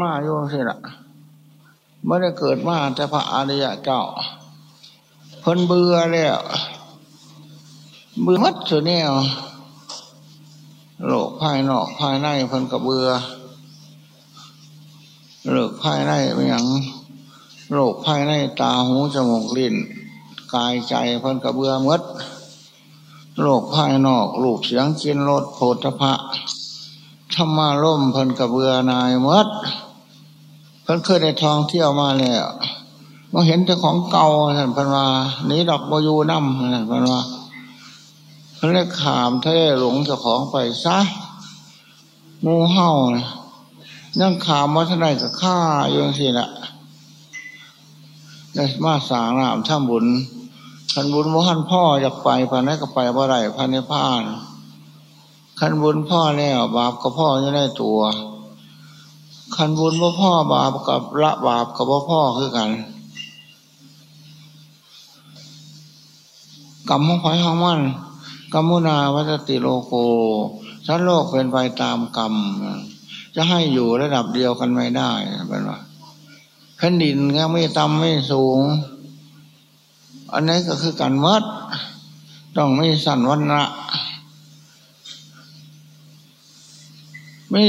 มาโยสิละไม่ได้เกิดมาแต่พระอริยเจ้าเพิ่นเบื่อแล้วเบื่อมัดสุดเนี่ยโลกภายนอกภายในเพิ่นกระเบื่อโลกภายในเป็นอย่างโลกภายในตาหูจมูกลิ้นกายใจเพิ่นกระเบื่อมัดโลกภายนอกลูกเสียงกินรสโพธพะธรรมาล่มเพิ่นกระเบื่อนายมัด เพิ่นเคยได้ทองเที่ยวมาแล้วมาเห็นแต่ของเก่าท่านพันว่านี้ดอกบยูน้ำท่านพันว่าเพิ่นเลยขามทะเลหลงเจ้าของไปซะงูเห่านั่งขามวัฒนายกับข้าอยู่สิละได้มาสางนามท่าบุญขันบุญว่าขันพ่ออยากไปพันนั้นก็ไปบ่ไรพันในผ้านขันบุญพ่อแล้วบาปก็พ่อจะได้ตัว ขันบุญว่าพ่อบาปกับละบาปกับว่าพ่อคือกันกรรมของไฟของมันกรรมุนาวัตติโลโกชั้นโลกเป็นไปตามกรรม จะให้อยู่ระดับเดียวกันไม่ได้เป็นว่าแผ่นดินก็ไม่ต่ำไม่สูง อันนี้ก็คือการมัดต้องไม่สั่นวันละไม่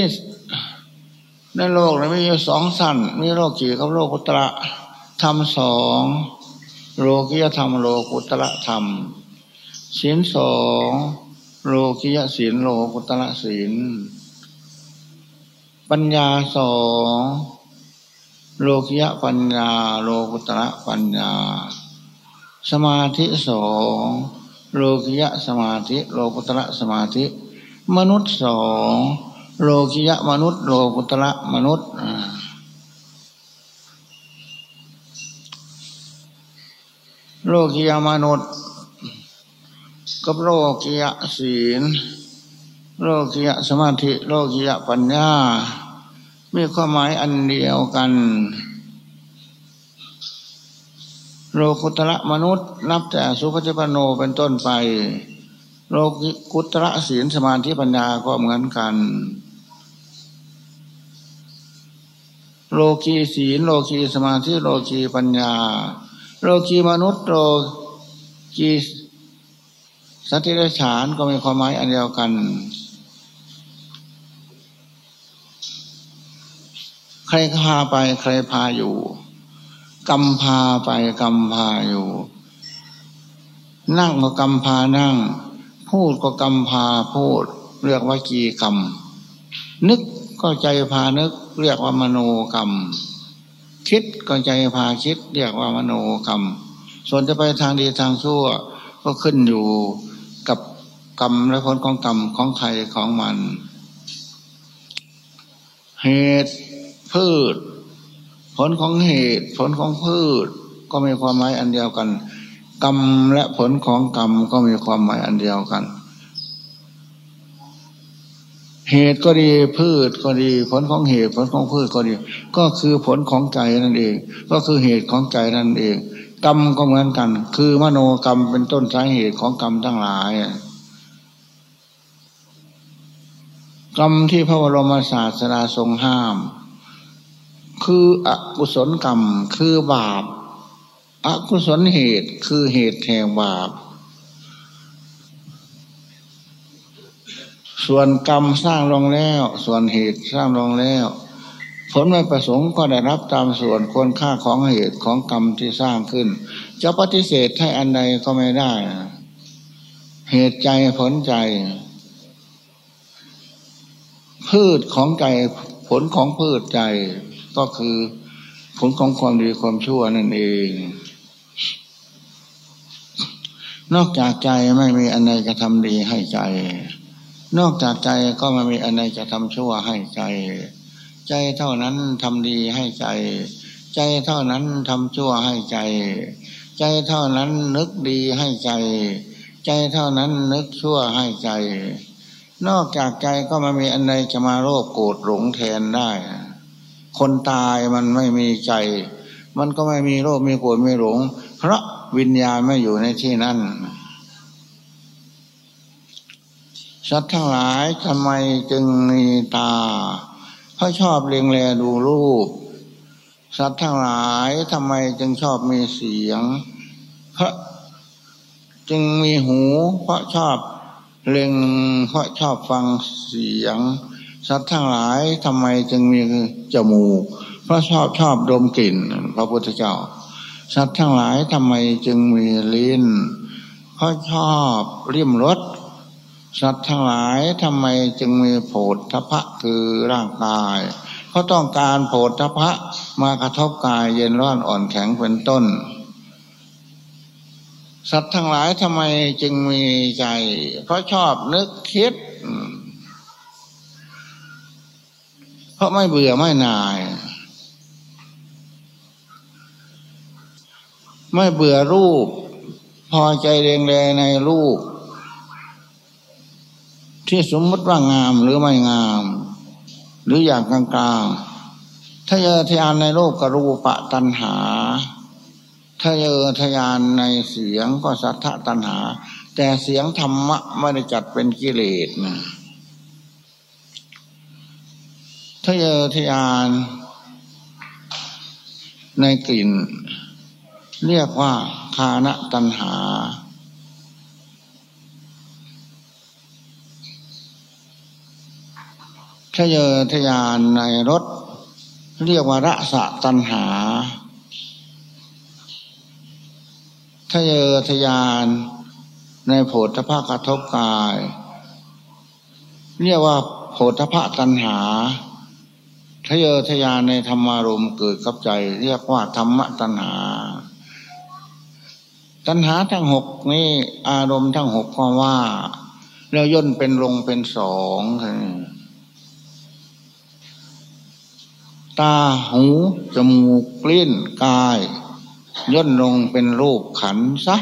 ในโลกนี้มีสองสั้น มีโลกีกับโลกุตระธรรมสองโลกิยธรรม โลกุตระธรรมศีลสองโลกิยศีลโลกุตระศีลปัญญาสองโลกิยปัญญา โลกุตระปัญญา สมาธิสองโลกิยสมาธิ โลกุตระสมาธิ มนุษย์สอง โลกิยะมนุษย์ โลกุตระมนุษย์โลกิยมนุษย์กับโลกิยะศีล โลกิยะสมาธิ โลกิยะปัญญา มีความหมายอันเดียวกัน โลกุตระมนุษย์ นับแต่สุภจิปโนเป็นต้นไป โลกุตระศีลสมาธิปัญญาก็เหมือนกัน โลกีศีลโลกีสมาธิโลกีปัญญา โลกีมนุษย์โลกีสัตว์เดรัจฉานก็มีความหมายอันเดียวกัน ใครพาไปใครพาอยู่กำพาไปกำพาอยู่ นั่งก็กำพานั่ง พูดก็กำพาพูด เรียกว่ากีกรรมนึก ก็ใจพานึกเรียกว่ามโนกรรม คิดก็ใจพาคิด เรียกว่ามโนกรรม ส่วนจะไปทางดีทางชั่ว ก็ขึ้นอยู่กับกรรมและผลของกรรมของใครของมัน เหตุพืช ผลของเหตุผลของพืช ก็มีความหมายอันเดียวกัน กรรมและผลของกรรมก็มีความหมายอันเดียวกัน เหตุก็ดีพืชก็ดี ผลของเหตุผลของพืชก็ดี ก็คือผลของใจนั่นเอง ก็คือเหตุของใจนั่นเอง กรรมก็เหมือนกัน คือมโนกรรมเป็นต้นสาเหตุของกรรมทั้งหลายกรรมที่พระบรมศาสดาทรงห้าม คืออกุศลกรรมคือบาปอกุศลเหตุคือเหตุแห่งบาป ส่วนกรรมสร้างลงแล้ว ส่วนเหตุสร้างลงแล้ว ผลไม่ประสงค์ก็ได้รับตามส่วนควรค่าของเหตุของกรรมที่สร้างขึ้น จะปฏิเสธให้อันใดก็ไม่ได้ เหตุใจผลใจ พืชของใจผลของพืชใจก็คือผลของความดีความชั่วนั่นเอง นอกจากใจไม่มีอันใดจะทำดีให้ใจ นอกจากใจก็ไม่มีอะไรจะทำชั่วให้ใจ ใจเท่านั้นทำดีให้ใจ ใจเท่านั้นทำชั่วให้ใจ ใจเท่านั้นนึกดีให้ใจ ใจเท่านั้นนึกชั่วให้ใจ นอกจากใจก็ไม่มีอะไรจะมาโรคโกรธหลงแทนได้ คนตายมันไม่มีใจ มันก็ไม่มีโรคมีโกรธมีหลง เพราะวิญญาณไม่อยู่ในที่นั้น สัตว์ทั้งหลายทำไมจึงมีตา เพราะชอบเลียงแลดูรูป สัตว์ทั้งหลายทำไมจึงชอบมีเสียง เพราะจึงมีหู เพราะชอบเล็งเพราะชอบฟังเสียง สัตว์ทั้งหลายทำไมจึงมีจมูก เพราะชอบชอบดมกลิ่น พระพุทธเจ้า สัตว์ทั้งหลายทำไมจึงมีลิ้น เพราะชอบริมรส สัตว์ทั้งหลายทำไมจึงมีโผฏฐพะคือร่างกายเพราะต้องการโผฏฐพะมากระทบกายเย็นร้อนอ่อนแข็งเป็นต้น สัตว์ทั้งหลายทำไมจึงมีใจเพราะชอบนึกคิด เพราะไม่เบื่อไม่นาย ไม่เบื่อรูป พอใจเรียงแรงในรูป ที่สมมติว่างามหรือไม่งาม หรืออย่างกลางๆถ้าเยอทยานในโลกกรูปะตัณหาถ้าเยอทยานในเสียงก็สัทธตัณหา แต่เสียงธรรมะไม่ได้จัดเป็นกิเลสนะถ้าเยอทยานในกลิ่น เรียกว่าคานะตัณหา ทะเยอทยานในรถ เรียกว่าระสะตัณหาทะเยอทยานในโผฏฐะกระทบกาย เรียกว่าโผฏฐะตัณหาทะเยอทยานในธรรมารมเกิดกับใจ เรียกว่าธรรมตัณหา ตัณหาทั้งหกนี้อารมณ์ทั้งหกก็ว่า แล้วย่นเป็นลงเป็นสอง ตาหูจมูกกลิ้นกาย ย่นลงเป็นรูปขันซะ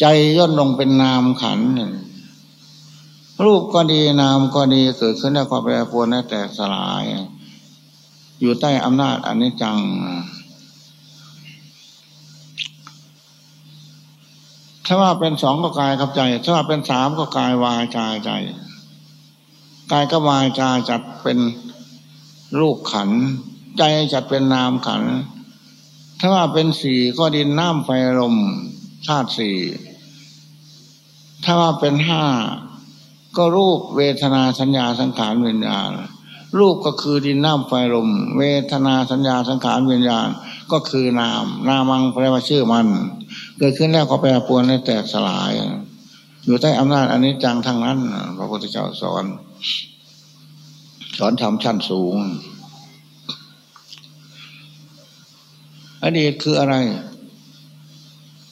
ใจย่นลงเป็นนามขันรูปก็ดีนามก็ดีเกิดขึ้นในความแปรปรวนและแตกสลาย อยู่ใต้อำนาจอนิจจัง ถ้าว่าเป็นสองก็กายกับใจ ถ้าว่าเป็นสามก็กายวาจาใจกายกับวาจาจัดเป็น รูปขัน ใจจัดเป็นนามขัน ถ้าว่าเป็นสี่ก็ดินน้ำไฟลมธาตุสี่ถ้าว่าเป็นห้าก็รูปเวทนาสัญญาสังขารวิญญาณ รูปก็คือดินน้ำไฟลม เวทนาสัญญาสังขารวิญญาณ ก็คือนาม นามังแปลว่าชื่อมัน เกิดขึ้นแล้วก็แปรปรวนและแตกสลาย อยู่ใต้อำนาจอันนี้จังทั้งนั้น พระพุทธเจ้าสอน สอนทำชั้นสูง อดีตคืออะไร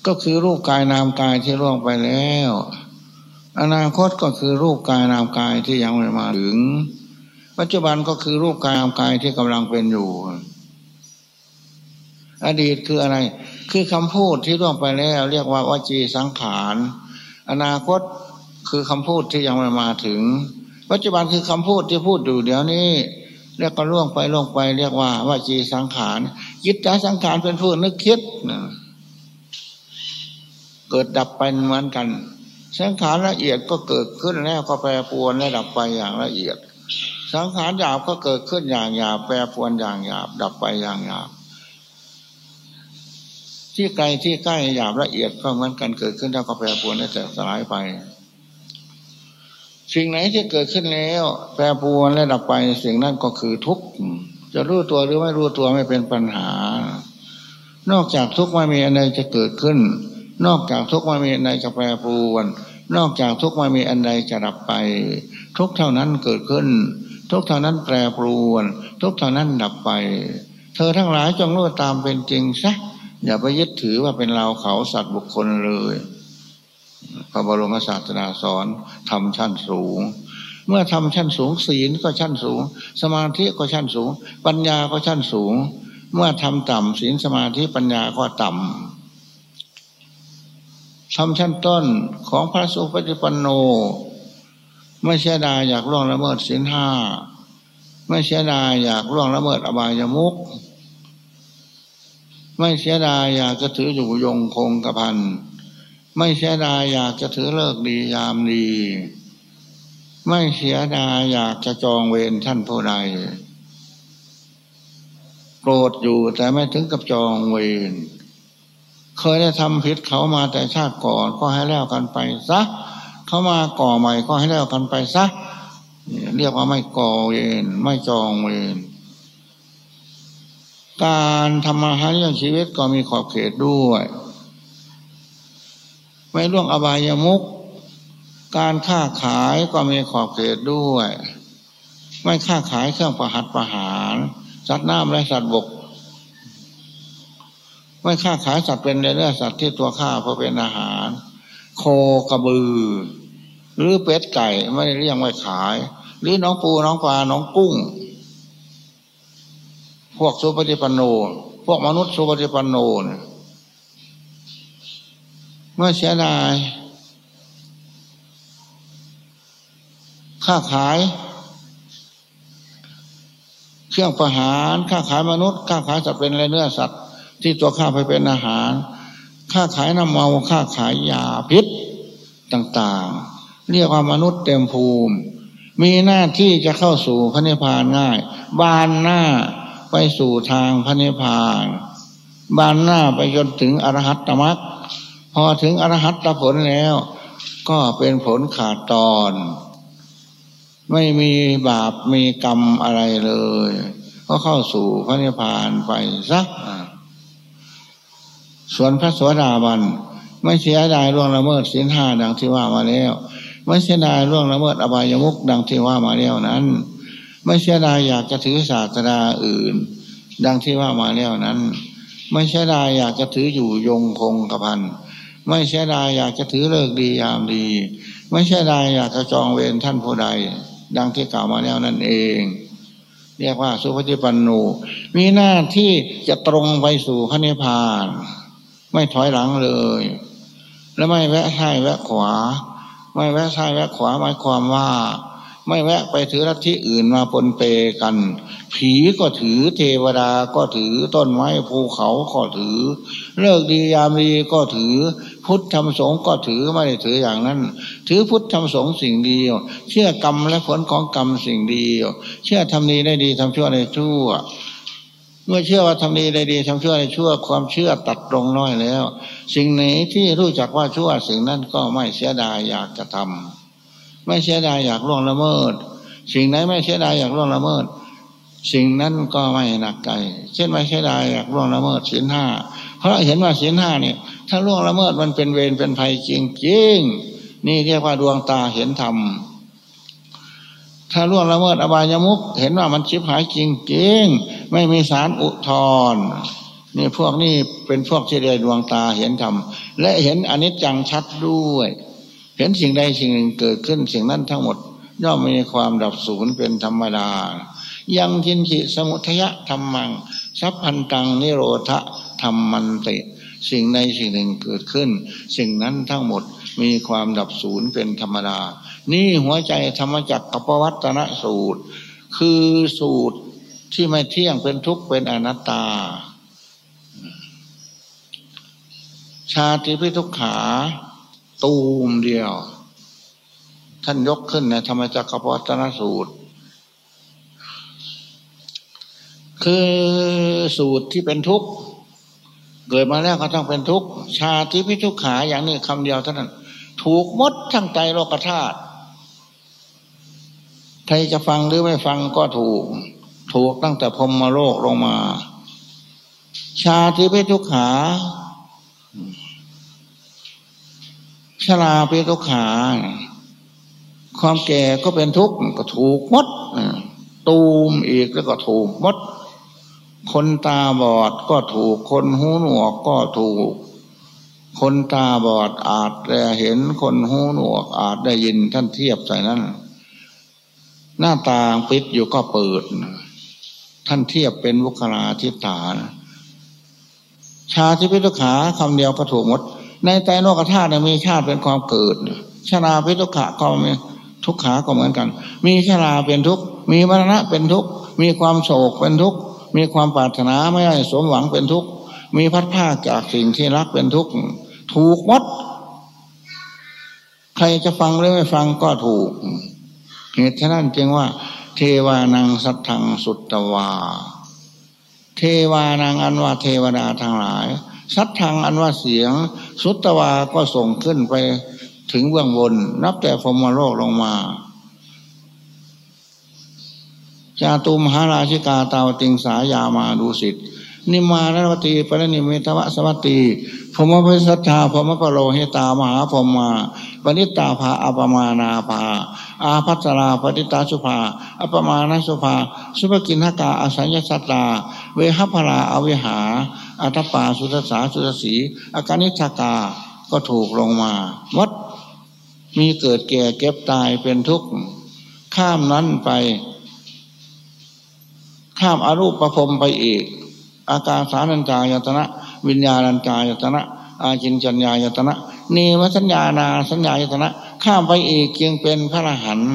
ก็คือรูปกายนามกายที่ล่วงไปแล้ว อนาคตก็คือรูปกายนามกายที่ยังไม่มาถึง ปัจจุบันก็คือรูปกายนามกายที่กำลังเป็นอยู่ อดีตคืออะไร คือคำพูดที่ล่วงไปแล้ว เรียกว่าวจีสังขาร อนาคตคือคำพูดที่ยังไม่มาถึง ปัจจุบันคือคำพูดที่พูดอยู่เดี๋ยวนี้เรียกก็ล่วงไปล่วงไป เรียกว่าว่าจีสังขารยิตตาสังขารเป็นผู้นึกคิดเกิดดับไปเหมือนกัน สังขารละเอียดก็เกิดขึ้นแล้วก็แปรปวนและดับไปอย่างละเอียด สังขารหยาบก็เกิดขึ้นอย่างหยาบแปรปวนอย่างหยาบ ดับไปอย่างหยาบ ที่ไกลที่ใกล้หยาบละเอียดก็เหมือนกันเกิดขึ้นแล้วก็แปรปวนและแตกสลายไป สิ่งไหนที่เกิดขึ้นแล้ว แปรปรวนและดับไปสิ่งนั้นก็คือทุกข์จะรู้ตัวหรือไม่รู้ตัวไม่เป็นปัญหา นอกจากทุกข์ไม่มีอะไรจะเกิดขึ้น นอกจากทุกข์ไม่มีอะไรจะแปรปรวน นอกจากทุกข์ไม่มีอันใดจะดับไป ทุกเท่านั้นเกิดขึ้น ทุกเท่านั้นแปรปรวน ทุกเท่านั้นดับไป เธอทั้งหลายจงรู้ตามเป็นจริงซะอย่าไปยึดถือว่าเป็นเราเขาสัตว์บุคคลเลย พระบรมศาสดาสอนทำชั้นสูง เมื่อทำชั้นสูงศีลก็ชั้นสูง สมาธิก็ชั้นสูง ปัญญาก็ชั้นสูง เมื่อทำต่ำศีลสมาธิปัญญาก็ต่ำทำชั้นต้นของพระสุปฏิปันโน ไม่เสียดายอยากล่วงละเมิดศีลห้าไม่เสียดายอยากล่วงละเมิดอบายมุกไม่เสียดายอยากจะถืออยู่ยงคงกระพัน ไม่เสียดายอยากจะถือเลิกดียามดี ไม่เสียดายอยากจะจองเวรท่านผู้ใดโกรธอยู่แต่ไม่ถึงกับจองเวรเคยได้ทำผิดเขามาแต่ชาติก่อนก็ให้แล้วกันไปซะเขามาก่อใหม่ก็ให้แล้วกันไปซะเรียกว่าไม่ก่อเวรไม่จองเวรการทำมาหาเรื่องชีวิตก็มีขอบเขตด้วย ไม่ล่วงอบายามุกการค้าขายก็มีขอบเขตด้วย ไม่ค้าขายเครื่องประหัตประหาร สัตว์น้ำและสัตว์บก ไม่ค้าขายสัตว์เป็นเนื้อสัตว์ที่ตัวข้าเพื่อเป็นอาหาร โคกระบือ หรือเป็ดไก่ไม่ได้เลี้ยงไว้ขาย หรือน้องปูน้องปลาน้องกุ้ง พวกสุปฏิปันโน พวกมนุษย์สุปฏิปันโนเเมื่อเสียดายค้าขาย เครื่องประหารค้าขายมนุษย์ค้าขายจะเป็นอะไรเนื้อสัตว์ ที่ตัวข้าไปเป็นอาหารค้าขายน้ำเมาค้าขายยาพิษต่าง ๆ เรียกว่ามนุษย์เต็มภูมิ มีหน้าที่จะเข้าสู่พระนิพพานง่าย บานหน้าไปสู่ทางพระนิพพาน บานหน้าไปจนถึงอรหัตตมรรค พอถึงอรหัตตผลแล้ว ก็เป็นผลขาดตอน ไม่มีบาปมีกรรมอะไรเลย ก็เข้าสู่พระนิพพานไปสักส่วนพระสวสดาบัน ไม่เสียดายล่วงละเมิดศีลห้าดังที่ว่ามาแล้ว ไม่เสียดายล่วงละเมิดอบายมุกดังที่ว่ามาแล้วนั้น ไม่เสียดายอยากจะถือศาสนาอื่น ดังที่ว่ามาแล้วนั้น ไม่เสียดายอยากจะถืออยู่ยงคงกระพัน ไม่เสียดายอยากจะถือเลิกดียามดี ไม่เสียดายอยากจะจองเวรท่านผู้ใด ดังที่กล่าวมาแล้วนั่นเอง เรียกว่าสุภจิปันโนมีหน้าที่จะตรงไปสู่พระนิพพาน ไม่ถอยหลังเลย และไม่แวะซ้ายแวะขวา ไม่แวะซ้ายแวะขวาหมายความว่า ไม่แวะไปถือรัที่อื่นมาปนเปกัน ผีก็ถือเทวดาก็ถือต้นไม้ภูเขาก็ถือ เลิกดียามดีก็ถือ พุทธธรรมสงฆ์ก็ถือไม่ได้ถืออย่างนั้น ถือพุทธธรรมสงฆ์สิ่งเดียว เชื่อกรรมและผลของกรรมสิ่งเดียว เชื่อทำดีได้ดีทำชั่วได้ชั่ว เมื่อเชื่อว่าทำดีได้ดีทำชั่วได้ชั่ว ความเชื่อตัดตรงน้อยแล้ว สิ่งไหนที่รู้จักว่าชั่วสิ่งนั้นก็ไม่เสียดายอยากจะทำไม่เสียดายอยากล่วงละเมิด สิ่งไหนไม่เสียดายอยากล่วงละเมิดสิ่งนั้นก็ไม่หนักใจ เช่นไม่เสียดายอยากล่วงละเมิดศีลห้า ราะเห็นว่าศีลห้าเนี่ยถ้าล่วงละเมิดมันเป็นเวรเป็นภัยจริงจริงนี่เรียกว่าดวงตาเห็นธรรมถ้าล่วงละเมิดอบายมุกเห็นว่ามันชิบหายจริงจริงไม่มีสารอุทธรนี่พวกนี้เป็นพวกที่เรียดวงตาเห็นธรรมและเห็นอนิจจังชัดด้วย เห็นสิ่งใดสิ่งหนึ่งเกิดขึ้นสิ่งนั้นทั้งหมด ย่อมมีความดับสูญเป็นธรรมดายังทินขิสมุทยะธรรมังสัพพันตังนิโรธธ รรมันติสิ่งใดสิ่งหนึ่งเกิดขึ้น สิ่งนั้นทั้งหมดมีความดับสูญเป็นธรรมดา นี่หัวใจธรรมจักรปวัตนสูตร คือสูตรที่ไม่เที่ยงเป็นทุกข์เป็นอนัตตา ชาติพิทุกขาตูมเดียว ท่านยกขึ้นในธรรมจักรปวัตนสูตร คือสูตรที่เป็นทุกข์ เกิดมาแล้วก็ต้องเป็นทุกข์ชาติพิทุกขาอย่างนี้คำเดียวเท่านั้น ถูกมดทั้งใจโลกธาตุใครจะฟังหรือไม่ฟังก็ถูก ถูกตั้งแต่พรมโลกลงมา ชาติพิทุกขาชราพิทุกขา ความแก่ก็เป็นทุกข์ก็ถูกมดตูมอีกแล้วก็ถูกมด คนตาบอดก็ถูก คนหูหนวกก็ถูก คนตาบอดอาจจะเห็นคนหูหนวกอาจได้ยินท่านเทียบใส่นั้นหน้าต่างปิดอยู่ก็เปิด ท่านเทียบเป็นวุคลาธิฐานชาติพิทุขาคำเดียวก็ถูกหมด ในใจโลกธาตุมีชาติเป็นความเกิดชาาพิทุขาก็มีทุกขาก็เหมือนกัน มีชาราเป็นทุกมีมรณะเป็นทุกมีความโศกเป็นทุก มีความปรารถนาไม่ได้สมหวังเป็นทุกข์ มีพัดผ้าจากสิ่งที่รักเป็นทุกข์ ถูกมด ใครจะฟังหรือไม่ฟังก็ถูก เหตุฉะนั้นจึงว่า เทวานังสัทธังสุตตวา เทวานังอันว่าเทวดาทั้งหลาย สัทธังอันว่าเสียง สุตตวาก็ส่งขึ้นไปถึงเบื้องบน นับแต่พรมโลกลงมา จาตุมหาราชิกาตาวติงสายามาดูสิทธินิมานรวตีปรนิมิตวสวัตตีพมพิสัทธาพมปโลหิตามหาพมมาปณิตาภาอปมานาภา อาพัสราปฏิตาสุภา อปมาณสุภา สุภกินหกาอสัญญสัตตา เวหพราอวิหา อัตปาสุทสาสุทสีอาการนิชากาก็ถูกลงมา วัดมีเกิดแก่เก็บตายเป็นทุกข์ ข้ามนั้นไป ข้ามอารูปประพรมไปอีก อาการสานัญจายตนะ วิญญาณัญจายตนะ อาจินจัญญายตนะนีวสัญญานาสัญญายตนะ ข้ามไปอีกจึงเป็นพระรหันต์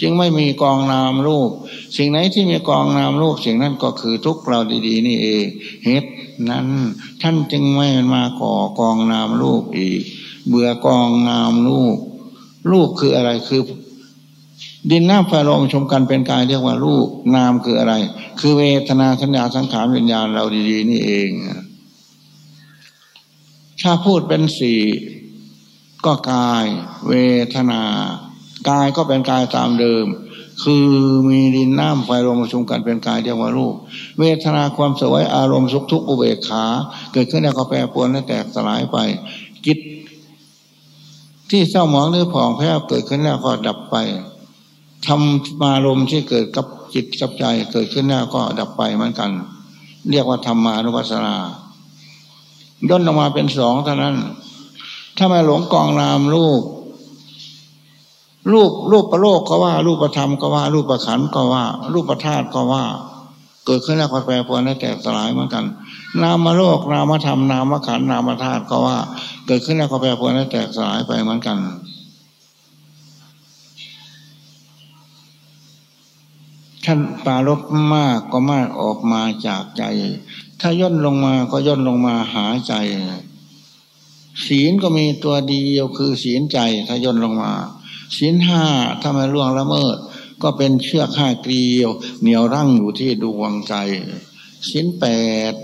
จึงไม่มีกองนามรูป สิ่งไหนที่มีกองนามรูป สิ่งนั้นก็คือทุกเราดีๆ นี่เองเหตุนั้นท่านจึงไม่มาก่อกองนามรูปอีก เบื่อกองนามรูปรูปคืออะไรคือ ดินน้ำไฟลมชมกันเป็นกายเรียกว่ารูปนามคืออะไร คือเวทนาสัญญาสังขารวิญญาณเราดีๆ นี่เอง ถ้าพูดเป็นสี่ก็กาย เวทนากายก็เป็นกายตามเดิม คือมีดินน้ำไฟลมประชุมกันเป็นกายเรียกว่ารูป เวทนาความสวยอารมณ์สุขทุกข์อุเบกขา เกิดขึ้นแล้วก็แปรปรวนและแตกสลายไปจิตที่เศร้าหมองหรือผ่องแผ้วเกิดขึ้นแล้วก็ดับไป ทำมารมที่เกิดกับจิตกับใจเกิดขึ้นแล้วก็ดับไปเหมือนกัน เรียกว่าธรรมานุปัสสนาย่นออกมาเป็นสองเท่านั้น ถ้าไม่หลงกองนามรูป รูปรูปประโลกก็ว่า รูปประธรรมก็ว่า รูปประขันก็ว่า รูปประธาตุก็ว่า เกิดขึ้นแล้วก็แปรปรวนและแตกสลายเหมือนกัน นามโลกนามธรรมนามขันนามธาตุก็ว่า เกิดขึ้นแล้วก็แปรปรวนและแตกสลายไปเหมือนกัน ท่านปารบมากก็มากออกมาจากใจ ถ้าย่นลงมาก็ย่นลงมาหาใจ ศีลก็มีตัวเดียวคือศีลใจถ้าย่นลงมา ศีลห้าถ้าไม่ล่วงละเมิด ก็เป็นเชือกห้าเกลียว เหนียวรั้งอยู่ที่ดวงใจศีลแปด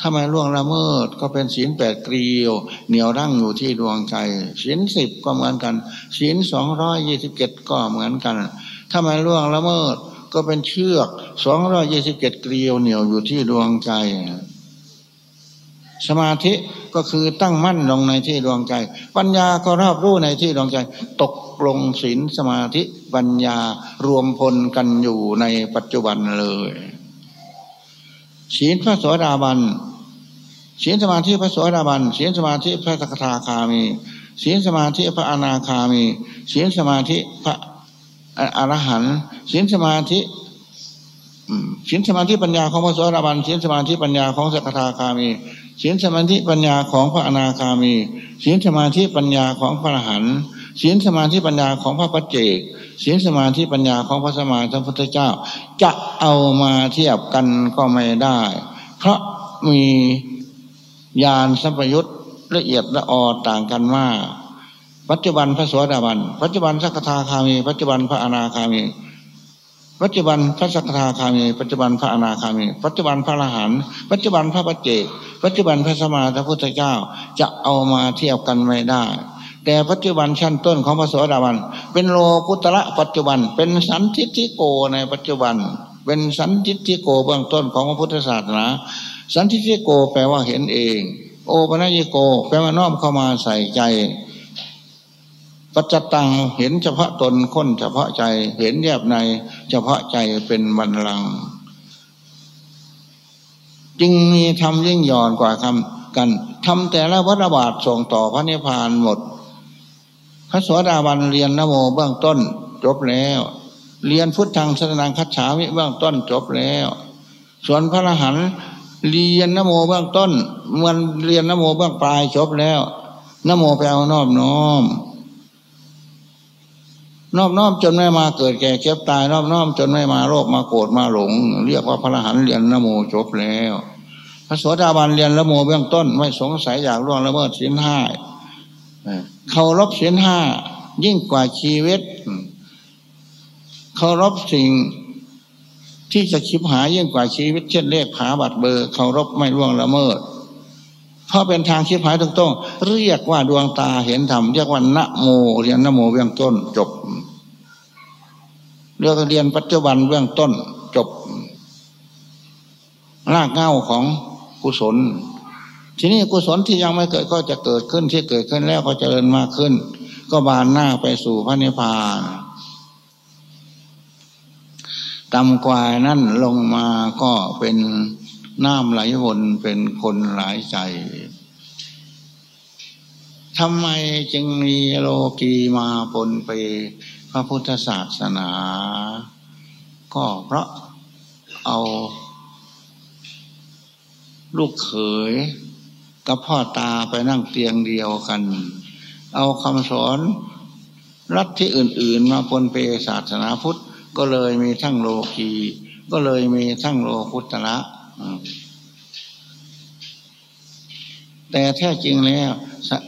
ถ้าไม่ล่วงละเมิดก็เป็นศีลแปดเกลียว เหนียวรั้งอยู่ที่ดวงใจศีลสิบก็เหมือนกันศีลสองร้อยยี่สิบเจ็ดก็เหมือนกัน ถ้าไม่ล่วงละเมิด ก็เป็นเชือกสองร้อยยี่สิบเจ็ดเกลียวเหนียวอยู่ที่ดวงใจ สมาธิก็คือตั้งมั่นลงในที่ดวงใจ ปัญญาก็รอบรู้ในที่ดวงใจ ตกลงศีลสมาธิปัญญารวมพลกันอยู่ในปัจจุบันเลยศีลพระสวสดาบันศีลสมาธิพระสวสดาบันศีลสมาธิพระสกทาคามีศีลสมาธิพระอนาคามีศีลสมาธิพระ อรหันต์ศีลสมาธิศีลสมาธิปัญญาของพระโสดาบันศีลสมาธิปัญญาของสกทาคามีศีลสมาธิปัญญาของพระอนาคามีศีลสมาธิปัญญาของพระอรหันต์ศีลสมาธิปัญญาของพระปัจเจกศีลสมาธิปัญญาของพระสมานพระพุทธเจ้า จะเอามาเทียบกันก็ไม่ได้ เพราะมีญาณสัมปยุตละเอียดละออต่างกันมาก ปัจจุบันพระสวสดาบัน ปัจจุบันสักทาคามี ปัจจุบันพระอนาคามี ปัจจุบันพระสักทาคามี ปัจจุบันพระอนาคามี ปัจจุบันพระอรหันต์ ปัจจุบันพระปัจเจก ปัจจุบันพระสมาพระพุทธเจ้าจะเอามาเทียบกันไม่ได้ แต่ปัจจุบันชั้นต้นของพระสวสดาบัน เป็นโลกุตระปัจจุบัน เป็นสันทิติโกในปัจจุบัน เป็นสันทิติโกเบื้องต้นของพระพุทธศาสนา สันทิติโกแปลว่าเห็นเอง โอปัญญโก แปลว่าน้อมเข้ามาใส่ใจ ปัจจตังเห็นเฉพาะตนค้นเฉพาะใจ เห็นแยบในเฉพาะใจเป็นบันลัง จึงมีทำยิ่งย่อนกว่าคำกันทำแต่ละวัฏบาทส่งต่อพระนิพพานหมด พระโสดาบันเรียนนโมเบื้องต้นจบแล้ว เรียนพุทธังสรณังคัจฉามิเบื้องต้นจบแล้ว ส่วนพระอรหันต์เรียนนโมเบื้องต้นเมื่อเรียนนโมเบื้องปลายจบแล้วนโมแปลว่านอบน้อม นอบน้อมจนไม่มาเกิดแก่เจ็บตายนอบน้อมจนไม่มาโลภมาโกรธมาหลง เรียกว่าพระอรหันต์เรียนนโมจบแล้วพระโสดาบันเรียนนโมเบื้องต้น ไม่สงสัยอยากล่วงละเมิดศีลห้าเขารบศีลห้ายิ่งกว่าชีวิตเคารพสิ่งที่จะคิดหายิ่งกว่าชีวิตเช่นเลขผาบัตรเบอร์เคารพไม่ล่วงละเมิด เพราะเป็นทางคิดหายต้องเรียกว่าดวงตาเห็นธรรมเรียกว่านะโมเรียนนะโมเบื้องต้นจบเรื่องเรียนปัจจุบันเบื้องต้นจบรากเง้าของกุศล ทีนี้กุศลที่ยังไม่เกิดก็จะเกิดขึ้นที่เกิดขึ้นแล้วก็จเจริญมากขึ้น ก็บานหน้าไปสู่พระนิพพานต่ำกว่านั่นลงมาก็เป็น น้ำไหลวนเป็นคนหลายใจทำไมจึงมีโลกีมาปนไปพระพุทธศาสนา ก็เพราะเอา ลูกเขยกับพ่อตาไปนั่งเตียงเดียวกัน เอาคำสอนรัฐที่อื่น ๆ มาปนเปศาสนาพุทธ ก็เลยมีทั้งโลกีก็เลยมีทั้งโลกุตระ แต่แท้จริงแล้ว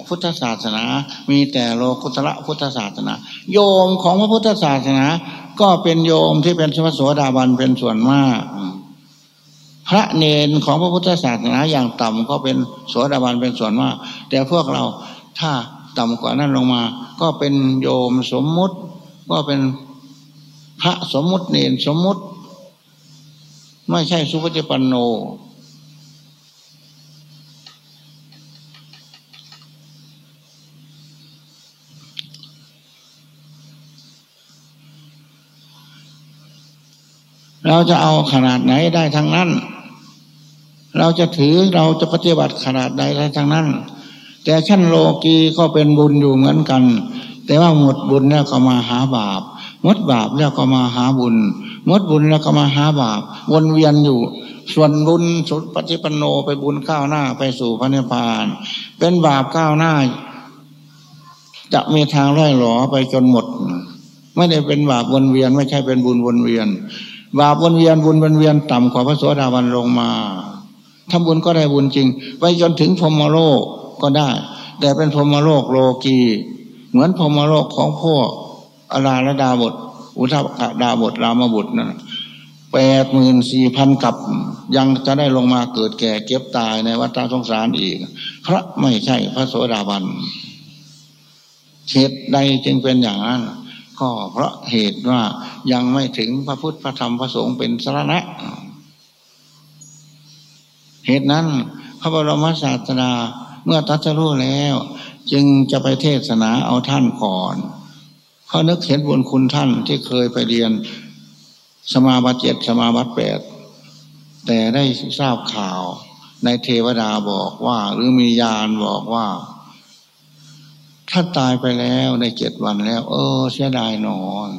พุทธศาสนา มีแต่โลกุตระพุทธศาสนา โยมของพระพุทธศาสนา ก็เป็นโยมที่เป็นพระโสดาบันเป็นส่วนมาก พระเนนของพระพุทธศาสนาอย่างต่ำก็เป็นโสดาบันเป็นส่วนมาก แต่พวกเราถ้าต่ำกว่านั้นลงมา ก็เป็นโยมสมมุติ ก็เป็นพระสมมุติเนนสมมุติ ไม่ใช่สุภจิปันโน เราจะเอาขนาดไหนได้ทั้งนั้น เราจะถือเราจะปฏิบัติขนาดใดอะไรทั้งนั้น แต่ชั้นโลกีก็เป็นบุญอยู่เหมือนกัน แต่ว่าหมดบุญแล้วก็มาหาบาป หมดบาปแล้วก็มาหาบุญ มดบุญแล้วก็มาหาบาปวนเวียนอยู่ ส่วนบุญสุดปฏิปันโนไปบุญก้าวหน้าไปสู่พระนิพพาน เป็นบาปก้าวหน้า จะมีทางร่อยหลอไปจนหมด ไม่ได้เป็นบาปวนเวียน ไม่ใช่เป็นบุญวนเวียน บาปวนเวียนบุญวนเวียนต่ำกว่าพระโสดาบันลงมาทำบุญก็ได้บุญจริง ไปจนถึงพรมโลกก็ได้ แต่เป็นพรมโลกโลกีเหมือนพรมโลกของพวกอาราลดาบท อุทกดาบทรามบุตรนั่นแปดหมื่นสี่พันกับยังจะได้ลงมาเกิดแก่เก็บตายในวัฏสงสารอีก พระไม่ใช่พระโสดาบันเหตุใดจึงเป็นอย่างนั้น ก็เพราะเหตุว่ายังไม่ถึงพระพุทธพระธรรมพระสงฆ์เป็นสารณะ เหตุนั้นพระบรมศาสดาเมื่อตัดรู้แล้ว จึงจะไปเทศนาเอาท่านก่อน เพรานึกเห็นบุญคุณท่านที่เคยไปเรียนสมาบัติเจ็ดสมาบัติแปดแต่ได้ทราบข่าวในเทวดาบอกว่า หรือมียานบอกว่าท่านตายไปแล้วในเจ็ดวันแล้ว เออเสียดายนอน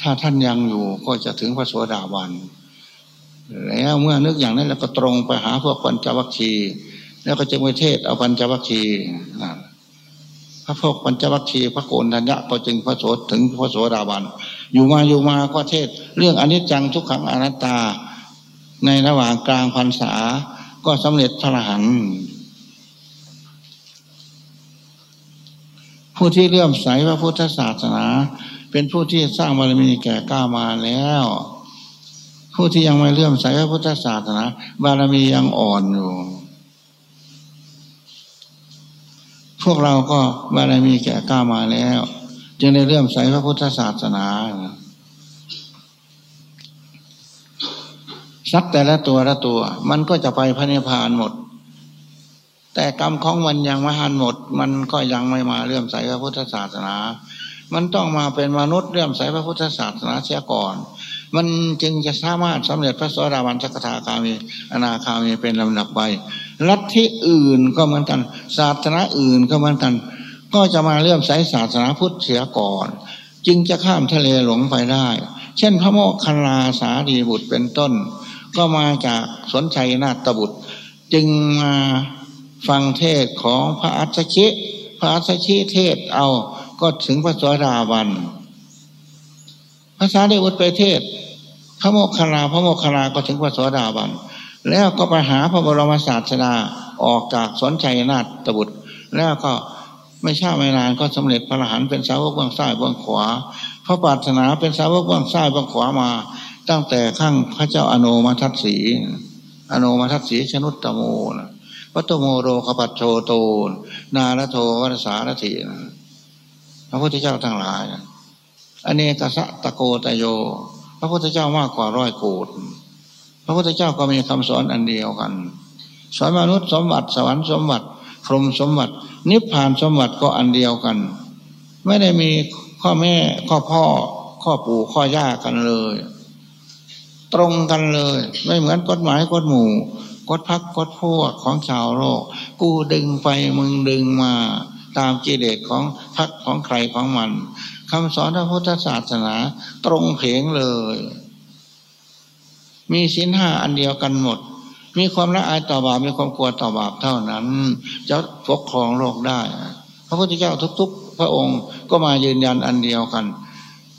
ถ้าท่านยังอยู่ก็จะถึงพระโสดาบัน แล้วเมื่อนึกอย่างนั้นแล้วก็ตรงไปหาพวกปัญจวัคคีย์แล้วก็จะไปเทศเอาปัญจวัคคีย์ พระพวกปัญจวัคคีย์พระโกนทัญญะก็จึงพระโสดถึงพระโสดาบัน อยู่มาอยู่มาก็เทศ เรื่องอนิจจังทุกขังอนัตตา ในระหว่างกลางพรรษาก็สำเร็จพระหันผู้ที่เลื่อมใสพระพุทธศาสนา เป็นผู้ที่สร้างบารมีแก่กล้ามาแล้ว ผู้ที่ยังไม่เลื่อมใสพระพุทธศาสนา บารมียังอ่อนอยู่ พวกเราก็บารมีแก่กล้ามาแล้ว จึงได้เลื่อมใสพระพุทธศาสนาสักแต่ละตัวละตัว มันก็จะไปพระนิพพานหมด แต่กรรมของมันยังไม่หันหมด มันก็ยังไม่มาเลื่อมใสพระพุทธศาสนา มันต้องมาเป็นมนุษย์เลื่อมใสพระพุทธศาสนาเสียก่อน มันจึงจะสามารถสำเร็จพระสวสดาบันสักทาคามีอนาคามีเป็นลำดับไปลัทธิอื่นก็เหมือนกันศาสนาอื่นก็เหมือนกัน ก็จะมาเลื่อมใสศาสนาพุทธเสียก่อน จึงจะข้ามทะเลหลงไปได้ เช่นพระโมคคัลลาสาดีบุตรเป็นต้น ก็มาจากสนชัยนาตบุตร จึงมาฟังเทศของพระอัจฉริพระอัจฉริเทศเอาก็ถึงพระสวสดาบัน ภาษาได้วุฒไปเทศพระโมคคัลาพระโมคคัลาก็ถึงพระสวสดาบัน แล้วก็ไปหาพระบรมศาสดาออกจากสนชัยนาฏบุตร แล้วก็ไม่ช้าไม่นานก็สำเร็จพระอรหันต์เป็นสาวกเบื้องซ้ายเบื้องขวา พระปรารถนาเป็นสาวกบ้างซ้ายบ้างขวามา ตั้งแต่ขั้งพระเจ้าอโนมาทัศสีอโนมาทัศสีชนุตตโมนะวัตโมโรคปัตโชโตนนาลโทวัสารถีนะพระพุทธเจ้าทั้งหลาย อเนกสะตะโกฏิโย พระพุทธเจ้ามากกว่าร้อยโกฏิพระพุทธเจ้าก็มีคำสอนอันเดียวกันสอนมนุษย์สมบัติสวรรค์สมบัติพรหมสมบัติ นิพพานสมบัติก็อันเดียวกัน ไม่ได้มีข้อแม่ข้อพ่อ ข้อปู่ข้อย่ากันเลย ตรงกันเลย ไม่เหมือนกฎหมายกฎหมู่กฎพักกฎพวกของชาวโลก กูดึงไปมึงดึงมา ตามกิเลสของพักของใครของมัน คำสอนพระพุทธศาสนา ตรงเพงเลย มีสินห้าอันเดียวกันหมด มีความละอายต่อบาปมีความกลัวต่อบาปเท่านั้น จะปกครองโลกได้ พระพุทธเจ้าทุก ๆ พระองค์ก็มายืนยันอันเดียวกัน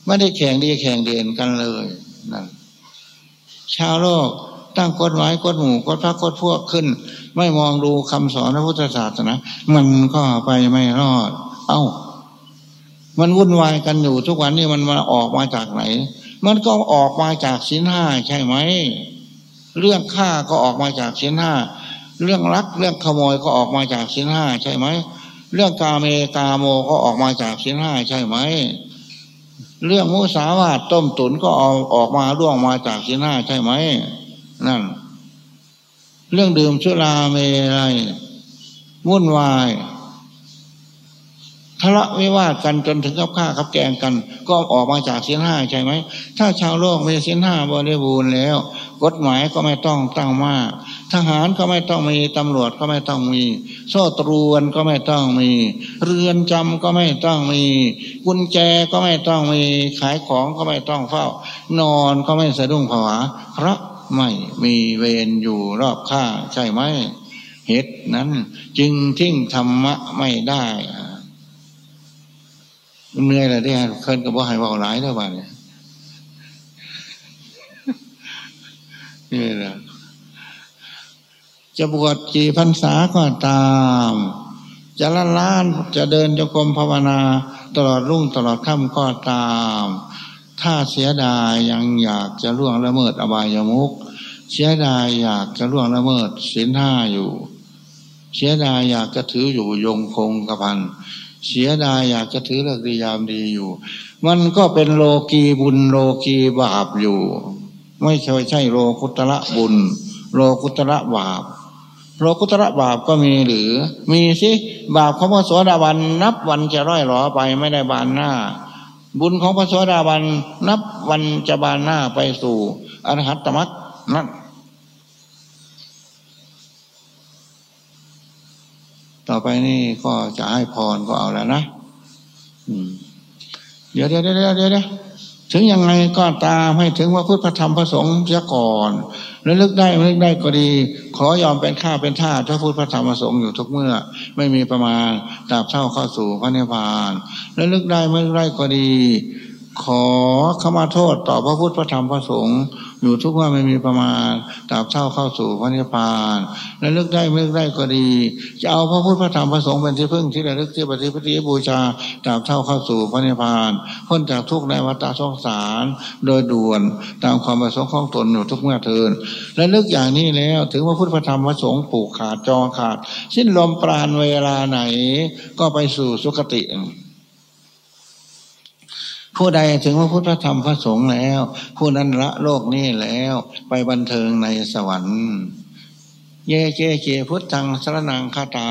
ไม่ได้แข่งดีแข่งเด่นกันเลยนั่นชาวโลกตั้งกฎหมายกฎหมู่กฎพระกฎพวกขึ้น ไม่มองดูคำสอนพระพุทธศาสนา มันก็ไปไม่รอด เอา้า มันวุ่นวายกันอยู่ทุกวันนี้มันมาออกมาจากไหน มันก็ออกมาจากสินห้าใช่ไหม เรื่องฆ่าก็ออกมาจากสินห้า เรื่องรักเรื่องขโมยก็ออกมาจากสินห้าใช่ไหม เรื่องกาเมกาโมก็ออกมาจากสินห้าใช่ไหม เรื่องมุสาวาตต้มตุนก็เอาออกมาล่วงมาจากสินห้าใช่ไหม นั่น เรื่องดื่มชุราเมรัยวุ่นวาย ทะเลาะวิวาทกันจนถึงกับฆ่ากับแกงกัน ก็ออกมาจากเสียนห้าใช่ไหม ถ้าชาวโลกมีเสียนห้าบริบูรณ์แล้ว กฎหมายก็ไม่ต้องตั้งมาก ทหารก็ไม่ต้องมีตำรวจก็ไม่ต้องมี โซ่ตรวนก็ไม่ต้องมี เรือนจำก็ไม่ต้องมี กุญแจก็ไม่ต้องมี ขายของก็ไม่ต้องเฝ้า นอนก็ไม่สะดุ้งผวาเพราะไม่มีเวรอยู่รอบข้าใช่ไหมเหตุนั้นจึงทิ้งธรรมะไม่ได้ เหนื่อยเลยที่เคลื่อนกับว่าหายว่าหลายแล้วบ้านเนี่ยนี่แหละจะบวชกี่พรรษาก็ตาม จะละล้านจะเดินจงกรมภาวนา ตลอดรุ่งตลอดค่ำก็ตาม ถ้าเสียดายยังอยากจะล่วงละเมิดอบายมุกเสียดายอยากจะล่วงละเมิดศีลห้าอยู่ เสียดายอยากจะถืออยู่ยงคงกระพัน เสียดายอยากจะถือเลิกดียามดีอยู่ มันก็เป็นโลกีบุญโลกีบาปอยู่ ไม่ใช่ใช่โลกุตระบุญ โลกุตระบาป โลกุตระบาปก็มีหรือ มีสิบาปของพระสวสดาวันนับวันจะร้อยหลอไปไม่ได้บานหน้า บุญของพระสวสดาบันนับวันจะบานหน้าไปสู่อรหัตตมรรคนั่น ต่อไปนี่ก็จะให้พรก็เอาแล้วนะเดี๋ยวเดี๋ยวเดี๋ยวเดี๋ยวถึงยังไงก็ตามให้ถึงว่าพุทธธรรมพระสงฆ์เสียก่อนแล้วลึกได้ไม่ลึกได้ก็ดี ขอยอมเป็นข้าเป็นท่าถ้าพุทธธรรมพระสงฆ์อยู่ทุกเมื่อ ไม่มีประมาณตราบเท่าเข้าสู่พระนิพพานแล้วลึกได้ไม่ลึกได้ก็ดี ขอขมาโทษต่อพระพุทธพระธรรมพระสงฆ์อยู่ทุกว่าไม่มีประมาณตราบเท่าเข้าสู่พระนิพพานและลึกได้ไม่ลึกได้ก็ดี จะเอาพระพุทธพระธรรมพระสงฆ์เป็นที่พึ่งที่ระลึกที่ปฏิปฏิบูชาตราบเท่าเข้าสู่พระนิพพานพ้นจากทุกในวัฏสงสารโดยด่วนตามความประสงค์ของตนอยู่ทุกเมื่อเทินและลึกอย่างนี้แล้วถึงว่าพุทธพระธรรมพระสงฆ์ผูกขาดจองขาด สิ้นลมปราณเวลาไหนก็ไปสู่สุคติ ผู้ใดถึงว่าพุทธธรรมพระสงฆ์แล้ว ผู้นั้นละโลกนี้แล้ว ไปบันเทิงในสวรรค์ เยเจเจพุทธังสรนังคาตา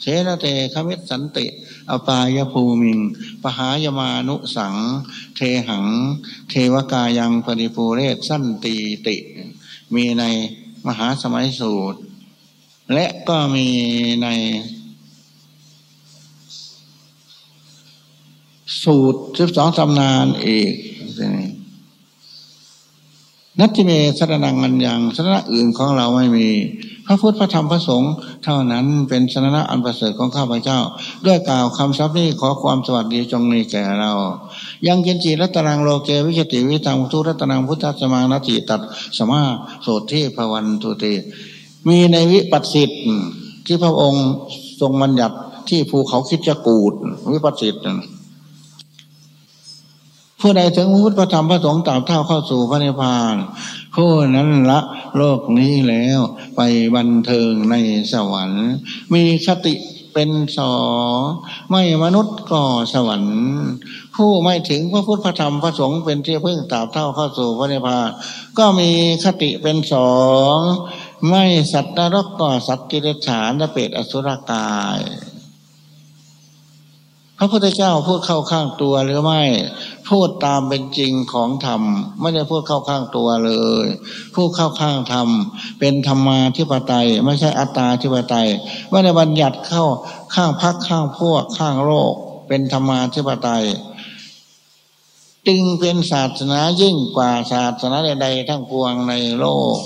เสนเตขมิสันติอปายภูมิง ปหายมานุสัง เทหัง เทวกายังปริภูเรศสั้นตีติ มีในมหาสมัยสูตร และก็มีใน สูตรสิบสองตำนานอีกนัตติเมสรนังอันยังสรณะอื่นของเราไม่มี พระพุทธพระธรรมพระสงฆ์เท่านั้นเป็นสรณะอันประเสริฐของข้าพเจ้า ด้วยกล่าวคำซับนี้ขอความสวัสดีจงมีแก่เรา ยังเจนจีรัตนังโลเกวิชติวิตังทุรัตนังพุทธสมานติตัดสมาโสทีภวันตุเตมีในวิปัสสิตที่พระองค์ทรงบัญญัติที่ภูเขาคิดจะกูดวิปัสสิต ผู้ใดถึงพุทธธรรมพระสงฆ์ต่างเท่าเข้าสู่พระนิพพานผู้นั้นละโลกนี้แล้วไปบันเทิงในสวรรค์ มีสติเป็นสองไม่มนุษย์ก็สวรรค์ ผู้ไม่ถึงพระพุทธธรรมพระสงฆ์เป็นที่พึ่งตาบเท่าเข้าสู่พระนิพพานก็มีคติเป็นสองไม่สัตว์นรกก็สัตว์กิเลสานและเปรตอสุรกาย พระพุทธเจ้าพูดเข้าข้างตัวหรือไม่ พูดตามเป็นจริงของธรรม ไม่ได้พูดเข้าข้างตัวเลยพูดเข้าข้างธรรม เป็นธรรมาธิปไตย ไม่ใช่อัตตาธิปไตย ไม่ได้บัญญัติเข้าข้างพักข้างพวกข้างโลกเป็นธรรมาธิปไตย จึงเป็นศาสนายิ่งกว่าศาสนาใดๆทั้งปวงในโลก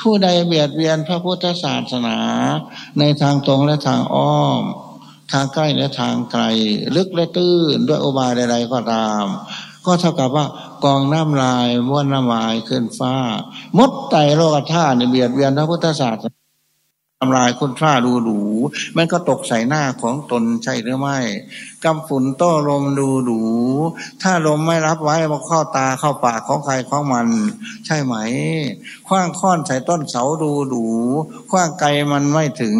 ผู้ใดเบียดเบียนพระพุทธศาสนาในทางตรงและทางอ้อมทางใกล้และทางไกล ลึกและตื้นด้วยอุบายใดๆก็ตาม ก็เท่ากับว่ากองน้ำลายม้วนน้ำลายขึ้นฟ้า มดไตโลกธาตุเบียดเบียนพระพุทธศาสนาทำลายคุณค่าดูดูมันก็ตกใส่หน้าของตนใช่หรือไม่กำฝุ่นต้อลมดูดูถ้าลมไม่รับไว้มาเข้าตาเข้าปากของใครของมัน ใช่ไหมคว้างค้อนใส่ต้นเสาดูดูคว้างไกลมันไม่ถึง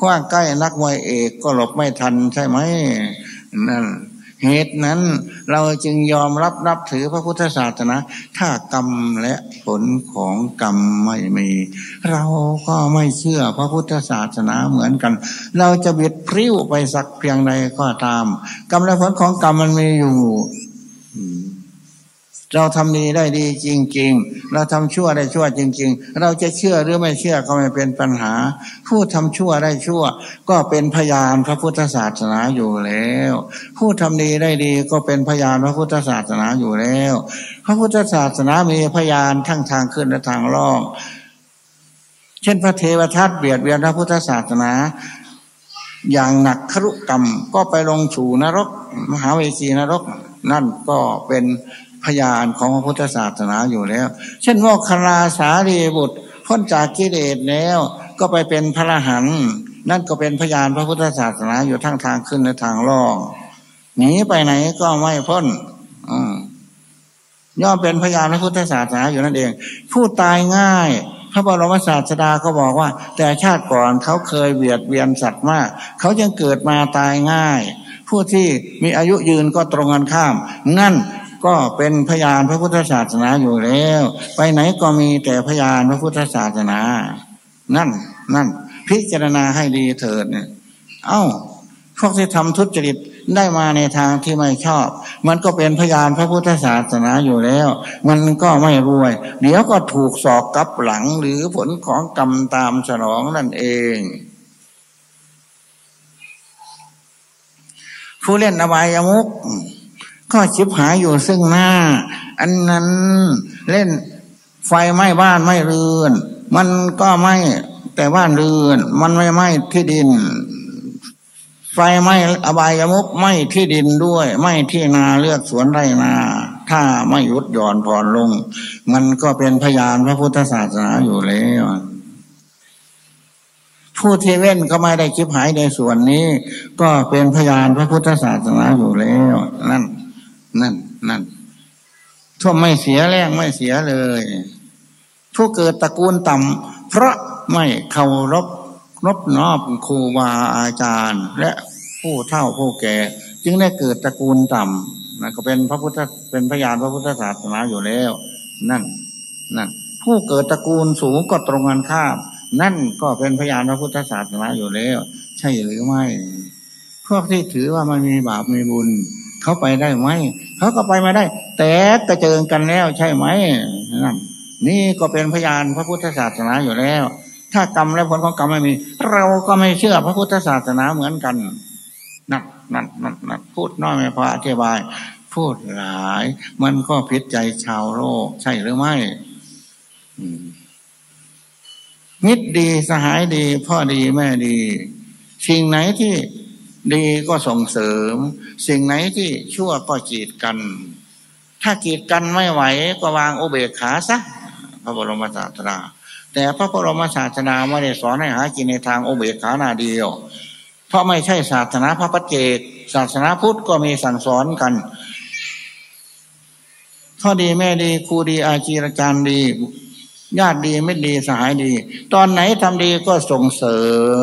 คว้างใกล้นักมวยเอกก็หลบไม่ทันใช่ไหมนั่น เหตุนั้นเราจึงยอมรับรับถือพระพุทธศาสนา ถ้ากรรมและผลของกรรมไม่มี เราก็ไม่เชื่อพระพุทธศาสนาเหมือนกัน เราจะเบียดพริ้วไปสักเพียงใดก็ตาม กรรมและผลของกรรมมันมีอยู่ เราทำดีได้ดีจริง ๆ เราทำชั่วได้ชั่วจริง ๆ เราจะเชื่อหรือไม่เชื่อก็ไม่เป็นปัญหา ผู้ทำชั่วได้ชั่ว ก็เป็นพยานพระพุทธศาสนาอยู่แล้ว ผู้ทำดีได้ดีก็เป็นพยานพระพุทธศาสนาอยู่แล้ว พระพุทธศาสนามีพยานทั้งทางขึ้นและทางล่อง เช่นพระเทวทัตเบียดเบียนพระพุทธศาสนาอย่างหนักครุกรรมก็ไปลงสู่นรก มหาเวสีนรก นั่นก็เป็น พยานของพระพุทธศาสนาอยู่แล้ว เช่นโมคคลาสารีบุตรพ้นจากกิเลสแล้ว ก็ไปเป็นพระหันนั่นก็เป็นพยานพระพุทธศาสนาอยู่ทั้งทางขึ้นและทางล่องหนีไปไหนก็ไม่พ้นย่อมเป็นพยานพระพุทธศาสนาอยู่นั่นเอง ผู้ตายง่าย พระบรมศาสดาก็บอกว่า แต่ชาติก่อนเขาเคยเบียดเบียนสัตว์มาก เขายังเกิดมาตายง่าย ผู้ที่มีอายุยืนก็ตรงกันข้าม นั่น ก็เป็นพยานพระพุทธศาสนาอยู่แล้ว ไปไหนก็มีแต่พยานพระพุทธศาสนา นั่นนั่น พิจารณาให้ดีเถิดเนี่ยเอา้าพวกที่ทำทุจริตได้มาในทางที่ไม่ชอบ มันก็เป็นพยานพระพุทธศาสนาอยู่แล้ว มันก็ไม่รวย เดี๋ยวก็ถูกสอกกับหลังหรือผลของกรรมตามฉลองนั่นเอง ผู้เล่นอบายมุก ก็ชิบหายอยู่ซึ่งหน้า อันนั้นเล่นไฟไหม้บ้านไม่เรือน มันก็ไหม่แต่บ้านเรือน มันไม่ไหม้ที่ดิน ไฟไหม้อบายมุกไหม้ที่ดินด้วยไหม้ที่นาเลือกสวนไรนา ถ้าไม่ยุดหย่อนผ่อนลง มันก็เป็นพยานพระพุทธศาสนาอยู่แล้วผู้ที่เว้นก็ไม่ได้คิดหายในส่วนนี้ ก็เป็นพยานพระพุทธศาสนาอยู่แล้ว นั่น นั่นนั่นท่วมไม่เสียแรงไม่เสียเลย ผู้เกิดตระกูลต่ำเพราะไม่เคารพนบนอบครูบาอาจารย์ และผู้เฒ่าผู้แก่ จึงได้เกิดตระกูลต่ำนั่นก็เป็นพระพุทธเป็นพยานพระพุทธศาสนาอยู่แล้ว นั่นนั่นผู้เกิดตระกูลสูงก็ตรงกันข้ามนั่นก็เป็นพยานพระพุทธศาสนาอยู่แล้ว ใช่หรือไม่ พวกที่ถือว่ามันมีบาปมีบุญ เขาไปได้ไหม เขาก็ไปมาได้ แต่กระเจิงกันแล้วใช่ไหมนั่นนี่ก็เป็นพยานพระพุทธศาสนาอยู่แล้ว ถ้ากรรมและผลของกรรมไม่มี เราก็ไม่เชื่อพระพุทธศาสนาเหมือนกันนั่นนั่นนั่นนั่นพูดน้อยไม่พออธิบาย พูดหลาย มันก็พิษใจชาวโลกใช่หรือไม่มิตรดีสหายดี พ่อดีแม่ดี สิ่งไหนที่ ดีก็ส่งเสริม สิ่งไหนที่ชั่วก็จีดกัน ถ้ากีดกันไม่ไหวก็วางโอเบกขาซะพระบรมศาสดาแต่พระบรมศาสดาไม่ได้สอนให้หากินในทางโอเบกขาหนาเดียว เพราะไม่ใช่ศาสนาพระปัจเจกศาสนาพุทธก็มีสั่งสอนกันพ่อดีแม่ดีครูดีอาชีพอาจารย์ดี ญาติดีไม่ดีสหายดี ตอนไหนทำดีก็ส่งเสริ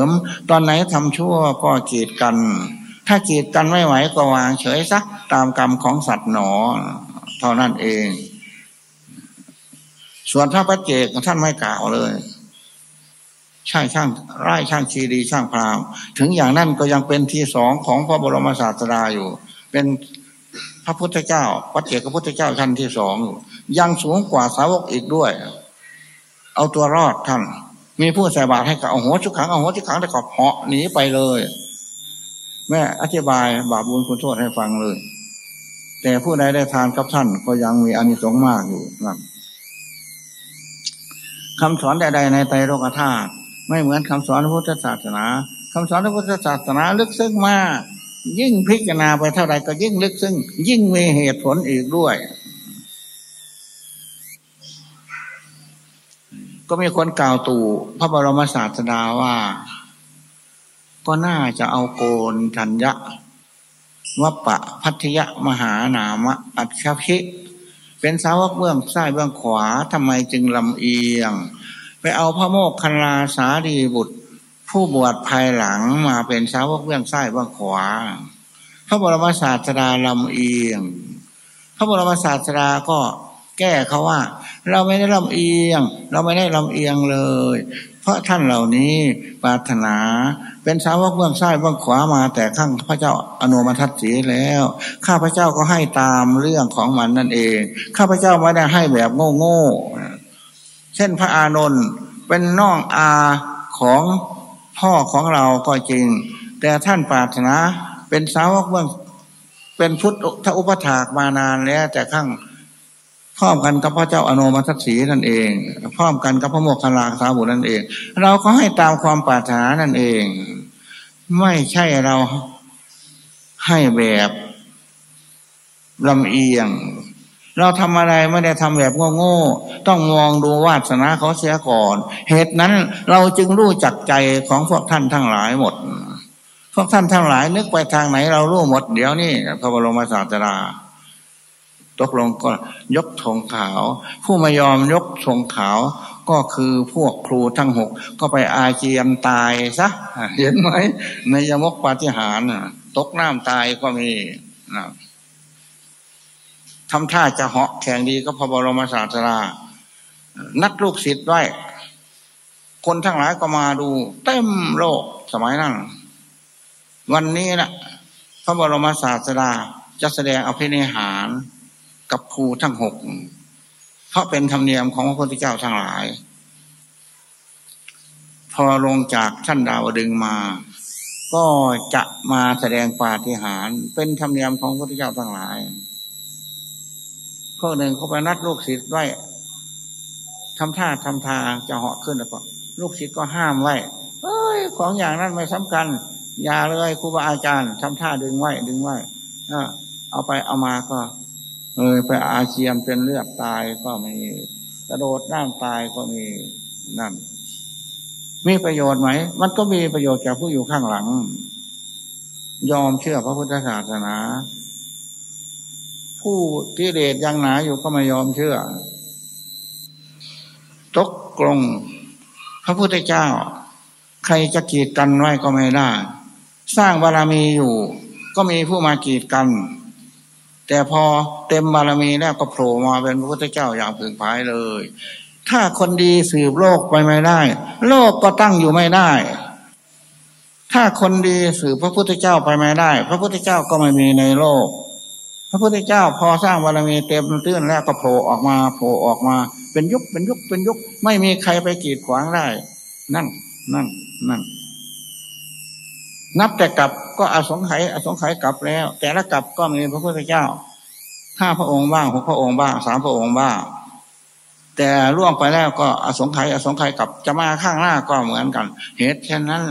ม ตอนไหนทำชั่วก็กีดกัน ถ้ากีดกันไม่ไหวก็วางเฉยซะตามกรรมของสัตว์หนอ เท่านั้นเอง ส่วนพระปัจเจกท่านไม่กล่าวเลยช่างช่างไร่ช่างชีดีช่างพรามถึงอย่างนั้นก็ยังเป็นที่สองของพระบรมศาสดาอยู่ เป็นพระพุทธเจ้าวัดเจกพระพุทธเจ้าท่านที่สองอยังสูงกว่าสาวกอีกด้วย เอาตัวรอดท่าน มีผู้ใส่บาตรให้กับเอาหัวชุกขังเอาหัวชุกขังแต่ก็เหาะหนีไปเลย แม่อธิบายบาปบุญคุณโทษให้ฟังเลย แต่ผู้ใดได้ทานกับท่าน ก็ยังมีอานิสงส์มากอยู่นั่นคำสอนใดๆในไตรโลกธาตุไม่เหมือนคำสอนพระพุทธศาสนาคำสอนพระพุทธศาสนาลึกซึ้งมาก ยิ่งพิจารณาไปเท่าไรก็ยิ่งลึกซึ้งยิ่งมีเหตุผลอีกด้วย ก็มีคนกล่าวตู่พระบรมศาสดาว่า ก็น่าจะเอาโกนทัญญะวัปปะพัทยะมหานามะอัจฉริเป็นสาวกเบื้องซ้ายเบื้องขวาทำไมจึงลำเอียง ไปเอาพระโมกขลาสาดีบุตร ผู้บวชภายหลังมาเป็นสาวกเบื้องซ้ายเบื้องขวา พระบรมศาสดาลำเอียง พระบรมศาสดาก็แก้เขาว่า เราไม่ได้ลำเอียง เราไม่ได้ลำเอียงเลย เพราะท่านเหล่านี้ปรารถนา เป็นสาวกเบื้องซ้ายเบื้องขวามา แต่ข้างพระเจ้าอนุมัติสีแล้ว ข้าพระเจ้าก็ให้ตามเรื่องของมันนั่นเอง ข้าพระเจ้าไม่ได้ให้แบบโง่เช่นพระอานนท์เป็นน้องอาของพ่อของเราก็จริง แต่ท่านปรารถนาเป็นสาวกเบื้องเป็นพุทธอุปถากมานานแล้ว แต่ข้าง พร้อมกันกับพระเจ้าอนุมัติสีนั่นเอง พร้อมกันกับพระโมคคัลลาสาบุนั่นเอง เราก็ให้ตามความปรารถนานั่นเอง ไม่ใช่เราให้แบบลำเอียง เราทำอะไรไม่ได้ทำแบบโง่ๆต้องมองดูวาสนาเขาเสียก่อน เหตุนั้นเราจึงรู้จักใจของพวกท่านทั้งหลายหมด พวกท่านทั้งหลายนึกไปทางไหนเรารู้หมดเดี๋ยวนี้พระบรมศาสดา ตกลงก็ยกธงขาว ผู้ไม่ยอมยกธงขาว ก็คือพวกครูทั้งหกก็ไปอาเจียนตายซะเห็นไหมในยมกปาฏิหาร์ตกน้ำตายก็มีทำท่าจะเหาะแข่งดีก็พระบรมศาสดานัดลูกศิษย์ไว้ คนทั้งหลายก็มาดู เต็มโลกสมัยนั้น วันนี้นะพระบรมศาสดาจะแสดงอภินิหาร กับครูทั้งหกเพราะเป็นธรรมเนียมของพระพุทธเจ้าทั้งหลาย พอลงจากชั้นดาวดึงมา ก็จะมาแสดงปาฏิหาริย์เป็นธรรมเนียมของพระพุทธเจ้าทั้งหลายพวกหนึ่งเขาไปนัดลูกศิษย์ไว้ทำท่าทำทางจะเหาะขึ้นแล้วก็ลูกศิษย์ก็ห้ามไว้เอ้ย ของอย่างนั้นไม่สำคัญ อย่าเลยครูบาอาจารย์ทำท่าดึงไว้ดึงไว้เอาไปเอามาก็ เออไปอาเชียนเป็นเลือดตายก็มี กระโดดน้ำตายก็มีนั่น มีประโยชน์ไหม มันก็มีประโยชน์แก่ผู้อยู่ข้างหลัง ยอมเชื่อพระพุทธศาสนา ผู้กิเลสยังหนาอยู่ก็ไม่ยอมเชื่อ ตกกลง พระพุทธเจ้า ใครจะกีดกันไว้ก็ไม่ได้ สร้างบารมีอยู่ ก็มีผู้มากีดกัน แต่พอเต็มบารมีแล้วก็โผล่มาเป็นพระพุทธเจ้าอย่างผึ่งพายเลย ถ้าคนดีสืบโลกไปไม่ได้ โลกก็ตั้งอยู่ไม่ได้ ถ้าคนดีสืบพระพุทธเจ้าไปไม่ได้ พระพุทธเจ้าก็ไม่มีในโลก พระพุทธเจ้าพอสร้างบารมีเต็มตื้นแล้วก็โผล่ออกมาโผล่ออกมา เป็นยุคเป็นยุคเป็นยุคไม่มีใครไปกีดขวางได้ นั่นนั่นนั่น นับแต่กลับก็อสงไขยอสงไขยกลับแล้ว แต่ละกลับก็มีพระพุทธเจ้าห้าพระองค์บ้างหกพระองค์บ้างสามพระองค์บ้าง แต่ล่วงไปแล้วก็อสงไขยอสงไขยกลับจะมาข้างหน้าก็เหมือนกัน เหตุฉะนั้น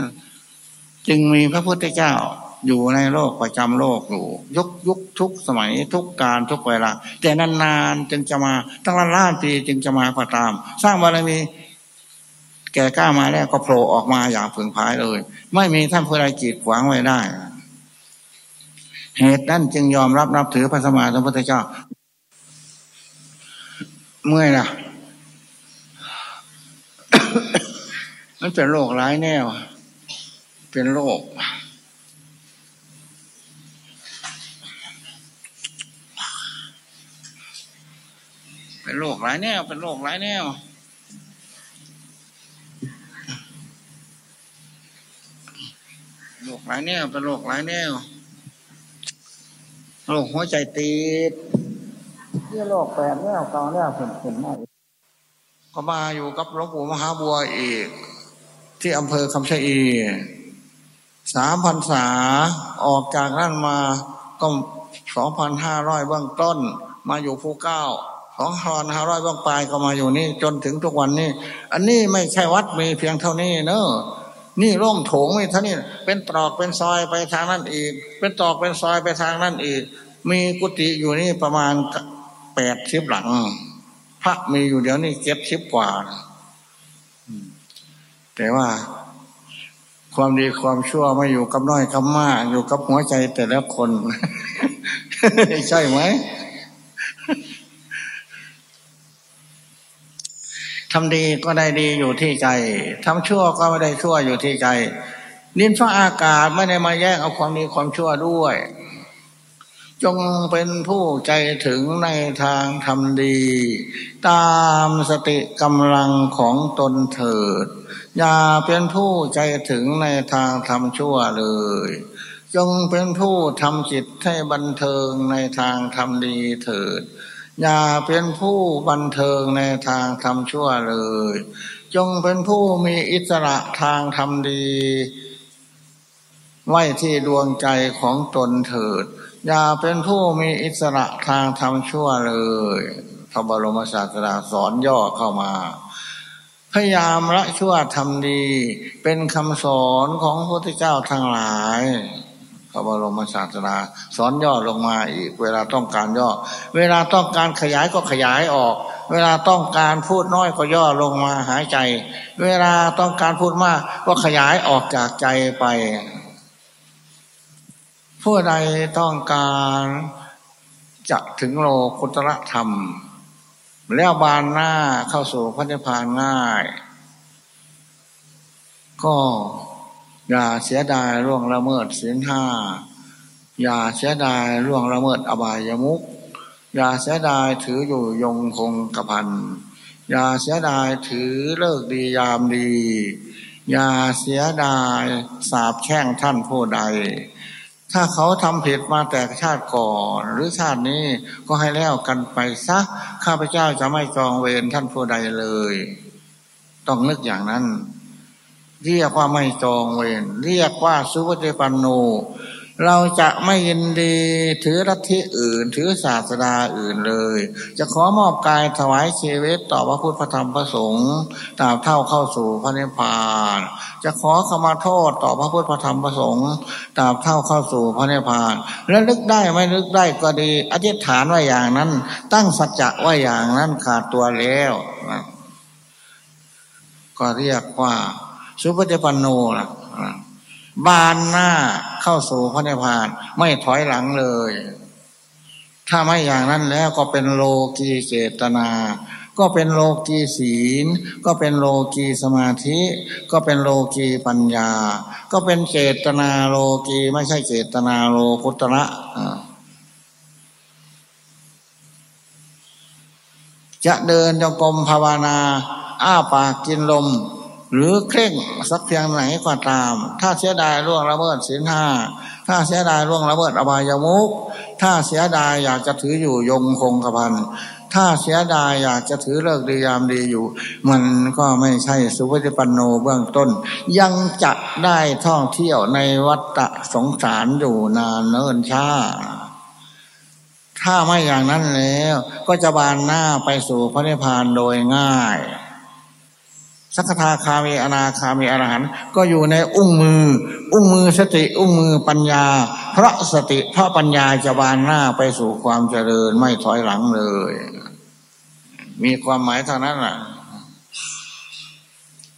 จึงมีพระพุทธเจ้าอยู่ในโลกประจำโลกอยู่ยุคยุคทุกสมัยทุกการทุกเวลา แต่นานๆจึงจะมาตั้งล้านล้านปีจึงจะมาก็ตาม สร้างบารมี แก่กล้ามาแล้วก็โผล่ออกมาอย่างผึ่งพายเลย ไม่มีท่านผู้ใดกีดขวางไว้ได้ เหตุนั้นจึงยอมรับนับถือพระสมมาสัมพุทธเจ้า เมื่อยนะมันเป็นโรคร้ายแน่วเป็นโรคเป็นโรคหลายแน่วเป็นโรคหลายแนว โรคหลายแนวเป็นโรคหลายแนวโรคหัวใจตีดที่โรคแปดแนวเก่าแนวเห็นเห็นมากก็มาอยู่กับหลวงปู่มหาบัวอีก ที่อำเภอคำชะอีสามพันษาออกจากนั่นมาก็สองพันห้าร้อยเบื้องต้น มาอยู่ภูเก้าสองพันห้าร้อยเบื้องปลายก็มาอยู่นี่จนถึงทุกวันนี้ อันนี้ไม่ใช่วัดมีเพียงเท่านี้เนอะ นี่ร่มโถงนี่ท่านี่เป็นตรอกเป็นซอยไปทางนั้นอีก เป็นตรอกเป็นซอยไปทางนั้นอีก มีกุฏิอยู่นี่ประมาณแปดชิบหลัง พระมีอยู่เดี๋ยวนี้เก็บชิบกว่า แต่ว่าความดีความชั่วไม่อยู่กับน้อยกับมากอยู่กับหัวใจแต่ละคน ใช่ไหม ทำดีก็ได้ดีอยู่ที่ใจทำชั่วก็ไม่ได้ชั่วอยู่ที่ใจดินฟ้าอากาศไม่ได้มาแยกเอาความดีความชั่วด้วย จงเป็นผู้ใจถึงในทางทำดี ตามสติกำลังของตนเถิด อย่าเป็นผู้ใจถึงในทางทำชั่วเลย จงเป็นผู้ทำจิตให้บันเทิงในทางทำดีเถิด อย่าเป็นผู้บันเทิงในทางทำชั่วเลย จงเป็นผู้มีอิสระทางทำดี ไว้ที่ดวงใจของตนเถิด อย่าเป็นผู้มีอิสระทางทำชั่วเลยพระบรมศาสดาสอนย่อเข้ามา พยายามละชั่วทำดี เป็นคำสอนของพระพุทธเจ้าทั้งหลาย พระบรมศาสดาสอนย่อลงมาอีก เวลาต้องการย่อ เวลาต้องการขยายก็ขยายออก เวลาต้องการพูดน้อยก็ย่อลงมาหายใจ เวลาต้องการพูดมากก็ขยายออกจากใจไป ผู้ใดต้องการจะถึงโลกุตระธรรม แล้วบานหน้าเข้าสู่พระนิพพานง่าย ก็ อย่าเสียดายร่วงละเมิดศีลห้าอย่าเสียดายร่วงละเมิดอบายมุกอย่าเสียดายถืออยู่ยงคงกระพันอย่าเสียดายถือเลิกดียามดี อย่าเสียดายสาบแช่งท่านผู้ใด ถ้าเขาทำผิดมาแต่ชาติก่อน หรือชาตินี้ก็ให้แล้วกันไปซะข้าพเจ้าจะไม่จองเวรท่านผู้ใดเลย ต้องนึกอย่างนั้น เรียกว่าไม่จองเวรเรียกว่าสุปฏิปันโน เราจะไม่ยินดีถือรัฐิอื่น ถือศาสดาอื่นเลย จะขอมอบกายถวายชีวิตต่อพระพุทธพระธรรมพระสงฆ์ตามเท่าเข้าสู่พระนิพพาน จะขอขมาโทษต่อพระพุทธพระธรรมพระสงฆ์ตามเท่าเข้าสู่พระนิพพานและลึกได้ไม่ลึกได้ก็ดี อธิษฐานว่าอย่างนั้น ตั้งสัจจะว่าอย่างนั้นขาดตัวแล้ว ก็เรียกว่า สุปฏิปันโนนะบานหน้าเข้าสู่พระนิพพาน ไม่ถอยหลังเลย ถ้าไม่อย่างนั้นแล้วก็เป็นโลกีเจตนา ก็เป็นโลกีศีล ก็เป็นโลกีสมาธิ ก็เป็นโลกีปัญญา ก็เป็นเจตนาโลกีไม่ใช่เจตนาโลกุตระจะเดินจงกรมภาวนา อ้าปากกินลม หรือเคร่งสักเพียงไหนก็ตาม ถ้าเสียดายล่วงละเมิดศีลห้าถ้าเสียดายล่วงละเมิดอบายามุกถ้าเสียดายอยากจะถืออยู่ยงคงกระพันถ้าเสียดายอยากจะถือเลิกดียามดีอยู่ มันก็ไม่ใช่สุภิปันโนเบื้องต้น ยังจะได้ท่องเที่ยวในวัฏสงสารอยู่นานเนิ่นช้าถ้าไม่อย่างนั้นแล้ว ก็จะบานหน้าไปสู่พระนิพพานโดยง่าย สักทาคามีอนาคามีอรหันต์ก็อยู่ในอุ้งมือ อุ้งมือสติอุ้งมือปัญญา เพราะสติเพราะปัญญาจะบานหน้าไปสู่ความเจริญไม่ถอยหลังเลย มีความหมายเท่านั้นแหละ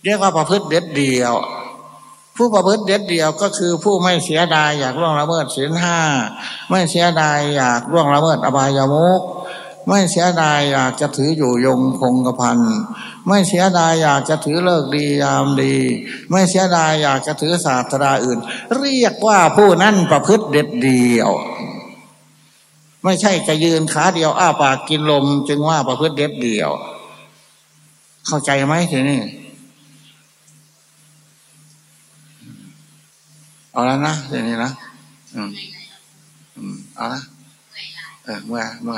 เรียกว่าประพฤติเด็ดเดียว ผู้ประพฤติเด็ดเดียวก็คือผู้ไม่เสียดายอยากล่วงละเมิดศีลห้าไม่เสียดายอยากล่วงละเมิดอบายามุก ไม่เสียดายอยากจะถืออยู่ยงคงกระพันไม่เสียดายอยากจะถือเลิกดียามดี ไม่เสียดายอยากจะถือศาสตราอื่น เรียกว่าผู้นั้นประพฤติเด็ดเดียว ไม่ใช่จะยืนขาเดียว อ้าปากกินลม จึงว่าประพฤติเด็ดเดียว เข้าใจไหมทีนี้เอาแล้วนะทีนี้นะอืมอืมเอาละเออเมื่อเมื่อ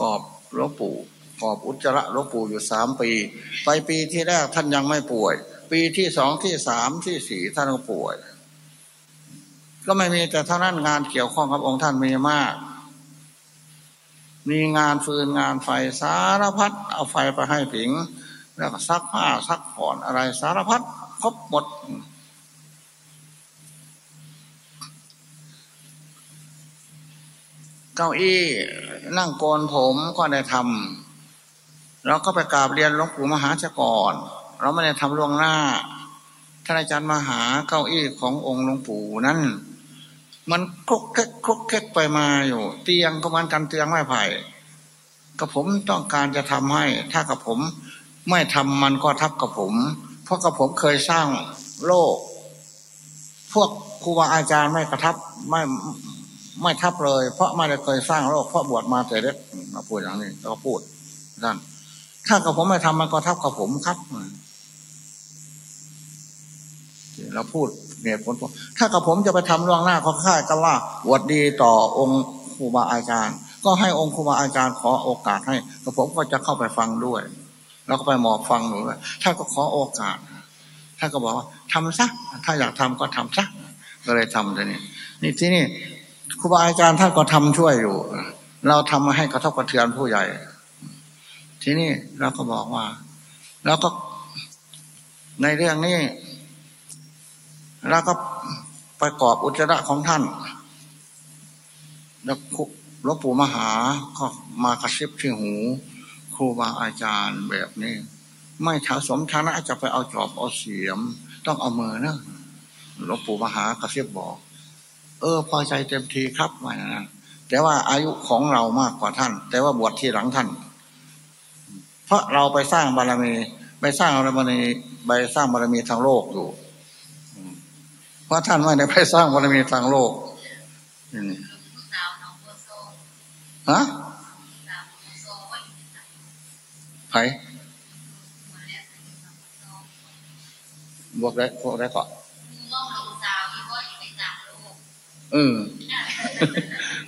กอบหลวงปู่กอบอุจจาระหลวงปู่อยู่สามปี ไปปีที่แรกท่านยังไม่ป่วย ปีที่สองที่สามที่สี่ท่านก็ป่วย ก็ไม่มีแต่เท่านั้นงานเกี่ยวข้องกับองค์ท่านมีมาก มีงานฟืนงานไฟสารพัดเอาไฟไปให้ผิง แล้วก็ซักผ้าซักผ่อนอะไรสารพัดครบหมด เก้าอี้นั่งโกนผมก็ได้ทำเราก็ไปกราบเรียนหลวงปู่มหาชกรเราไม่ได้ทำล่วงหน้าท่านอาจารย์มหาเก้าอี้ขององค์หลวงปู่นั้นมันคลุกเค็กคลุกเคกไปมาอยู่ เตียงก็มันกันเตียงไม้ไผ่กับผมต้องการจะทำให้ ถ้ากับผมไม่ทำมันก็ทับกับผม เพราะกับผมเคยสร้างโลก พวกครูบาอาจารย์ไม่กระทับไม่ ไม่ทับเลย เพราะไม่ได้เคยสร้างโลกเพราะบวชมาแต่เด็กมาพูดอย่างนี้แล้วก็พูดนั่นถ้ากับผมไม่ทำมันก็ทับกับผมครับเราพูดเหตุผลถ้ากับผมจะไปทำล่วงหน้าเขาค่ายกันว่าบวชดีต่อองค์ครูบาอาจารย์ ก็ให้องค์ครูบาอาจารย์ขอโอกาสให้กับผมก็จะเข้าไปฟังด้วย แล้วก็ไปหมอบฟังหนูถ้าก็ขอโอกาสถ้าก็บอกว่าทำซะถ้าอยากทำก็ทำซะก็เลยทำแต่นี่นี่ที่นี่ ครูบาอาจารย์ท่านก็ทำช่วยอยู่ เราทำมาให้กระทบกระเทือนผู้ใหญ่ ทีนี้เราก็บอกว่าแล้วก็ในเรื่องนี้เราก็ประกอบอุจจาระของท่าน แล้วหลวงปู่มหาก็มากระซิบที่หู ครูบาอาจารย์แบบนี้ ไม่ถาสมฐานะจะไปเอาจอบเอาเสียม ต้องเอามือนะหลวงปู่มหากระซิบบอก เออ พอใจเต็มทีครับว่าน่างนั้นแต่ว่าอายุของเรามากกว่าท่าน แต่ว่าบวชที่หลังท่าน เพราะเราไปสร้างบารมีไปสร้างบารมีไปสร้างบารมีทางโลกอยู่ เพราะท่านไม่ได้ไปสร้างบารมีทางโลกฮะไผบวกได้บวกได้ก่อน เออ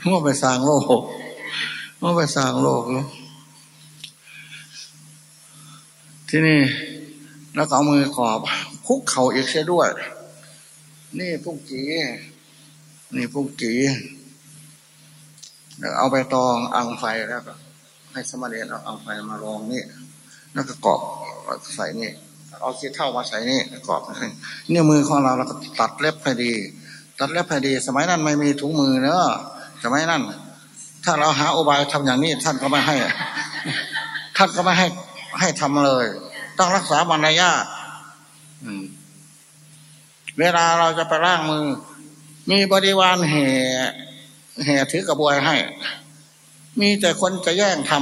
มื่อไปสร้างโลกมื่อไปสร้างโลกแล้วที่นี่แล้วก็เอามือกอบ คุกเข่าอีกเสียด้วย นี่พุกจีนี่พุกจีเอาไปตองอังไฟแล้วก็ให้สมเด็จเอาอังไฟมารองนี่แล้วก็กรอบใส่นี่เอาขี้เท่ามาใส่นี่กรอบนี่มือของเราเราก็ตัดเล็บให้ดี ตัดเล็บให้ดี สมัยนั้นไม่มีถุงมือเนอะสมัยนั้น ถ้าเราหาอุบายทำอย่างนี้ ท่านก็ไม่ให้ ท่านก็ไม่ให้ให้ทำเลย ต้องรักษามารยาทเวลาเราจะไปร่างมือ มีบริวารแห่แห่ถือกระบวยให้ มีแต่คนจะแย่งท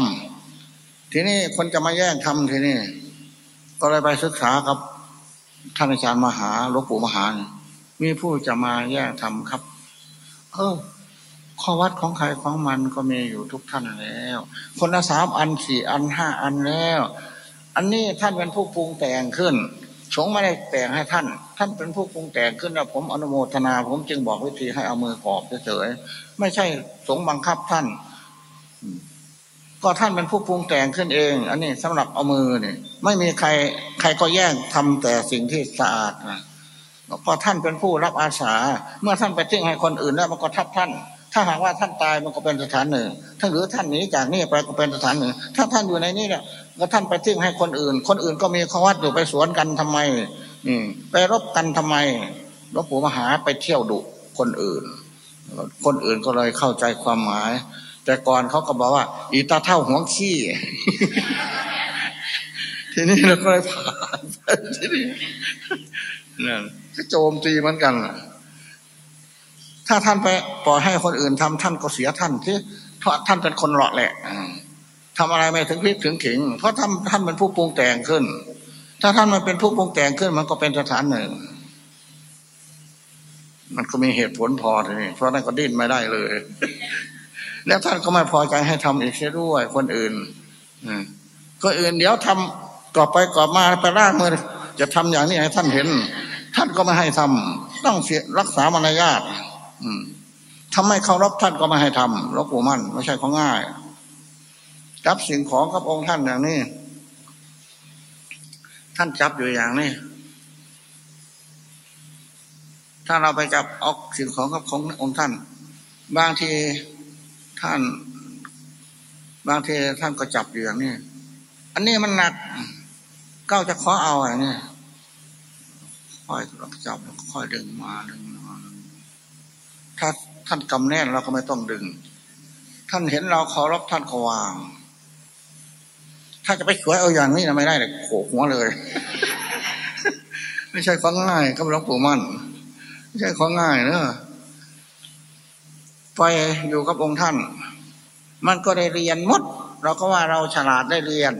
ำทีนี้คนจะมาแย่งทำทีนี้ก็เลยไปศึกษากับท่านอาจารย์มหาหลวงปู่มหา มีผู้จะมาแย่งทำครับ เออ ข้อวัดของใครของมันก็มีอยู่ทุกท่านแล้ว คนละสามอันสี่อันห้าอันแล้ว อันนี้ท่านเป็นผู้ปรุงแต่งขึ้น สงไม่ได้แต่งให้ท่าน ท่านเป็นผู้ปรุงแต่งขึ้นแล้วผมอนุโมทนา ผมจึงบอกวิธีให้เอามือกอบเฉยๆไม่ใช่สงบังคับท่าน ก็ท่านเป็นผู้ปรุงแต่งขึ้นเอง อันนี้สำหรับเอามือเนี่ยไม่มีใคร ใครก็แย่งทำแต่สิ่งที่สะอาดนะ พอท่านเป็นผู้รับอาสา เมื่อท่านไปทิ้งให้คนอื่นแล้วมันก็ทับท่าน ถ้าหากว่าท่านตายมันก็เป็นสถานหนึ่งถ้าหรือท่านหนีจากนี่ไปก็เป็นสถานหนึ่ง ถ้าท่านอยู่ในนี้เนี่ยก็ท่านไปทิ้งให้คนอื่น คนอื่นก็มีขวัดอยู่ไปสวนกันทำไม อืมไปรบกันทำไมหลวงปู่มหาไปเที่ยวดุคนอื่น คนอื่นก็เลยเข้าใจความหมาย แต่ก่อนเขาก็บอกว่า อีตาเท่าหัวขี้ทีนี้เราก็เลยผ่านทีนี้ นั่นก็โจมตีเหมือนกัน ถ้าท่านไปปล่อยให้คนอื่นทำท่านก็เสียท่านที่เพราะท่านเป็นคนหล่อแหละทำอะไรไม่ถึงพิกถึงขิง เพราะท่านท่านเป็นผู้ปรุงแต่งขึ้น ถ้าท่านมันเป็นผู้ปรุงแต่งขึ้น มันก็เป็นสถานหนึ่ง มันก็มีเหตุผลพอทีนี้เพราะนั้นก็ดิ้นไม่ได้เลย แล้วท่านก็ไม่พอใจให้ทำอีกเสียด้วยคนอื่นก็อื่นเดี๋ยวทำกอบไปกอบมาไปร่างมือ จะทำอย่างนี้ให้ท่านเห็น ท่านก็ไม่ให้ทำต้องเสียรักษามารยาททำไมเคารพท่านก็ไม่ให้ทำหลวงปู่มั่นไม่ใช่ของง่ายจับสิ่งของกับองค์ท่านอย่างนี้ ท่านจับอยู่อย่างนี้ถ้าเราไปจับออกสิ่งของกับขององค์ท่าน บางทีท่าน บางทีท่านก็จับอยู่อย่างนี้ อันนี้มันหนัก ก้าจะขอเอาอะไรเนี่ยค่อยรับจับค่อยดึงมาดึงมาถ้าท่านกำแน่นเราก็ไม่ต้องดึง ท่านเห็นเราเคารพท่านก็วาง ถ้าจะไปขวยเอาอย่างนี้นะไม่ได้เลยโขกหัวเลย ไม่ใช่ของง่ายกับหลวงปู่มั่นไม่ใช่ของง่ายเนอะไปอยู่กับองค์ท่าน มันก็ได้เรียนมด เราก็ว่าเราฉลาดได้เรียน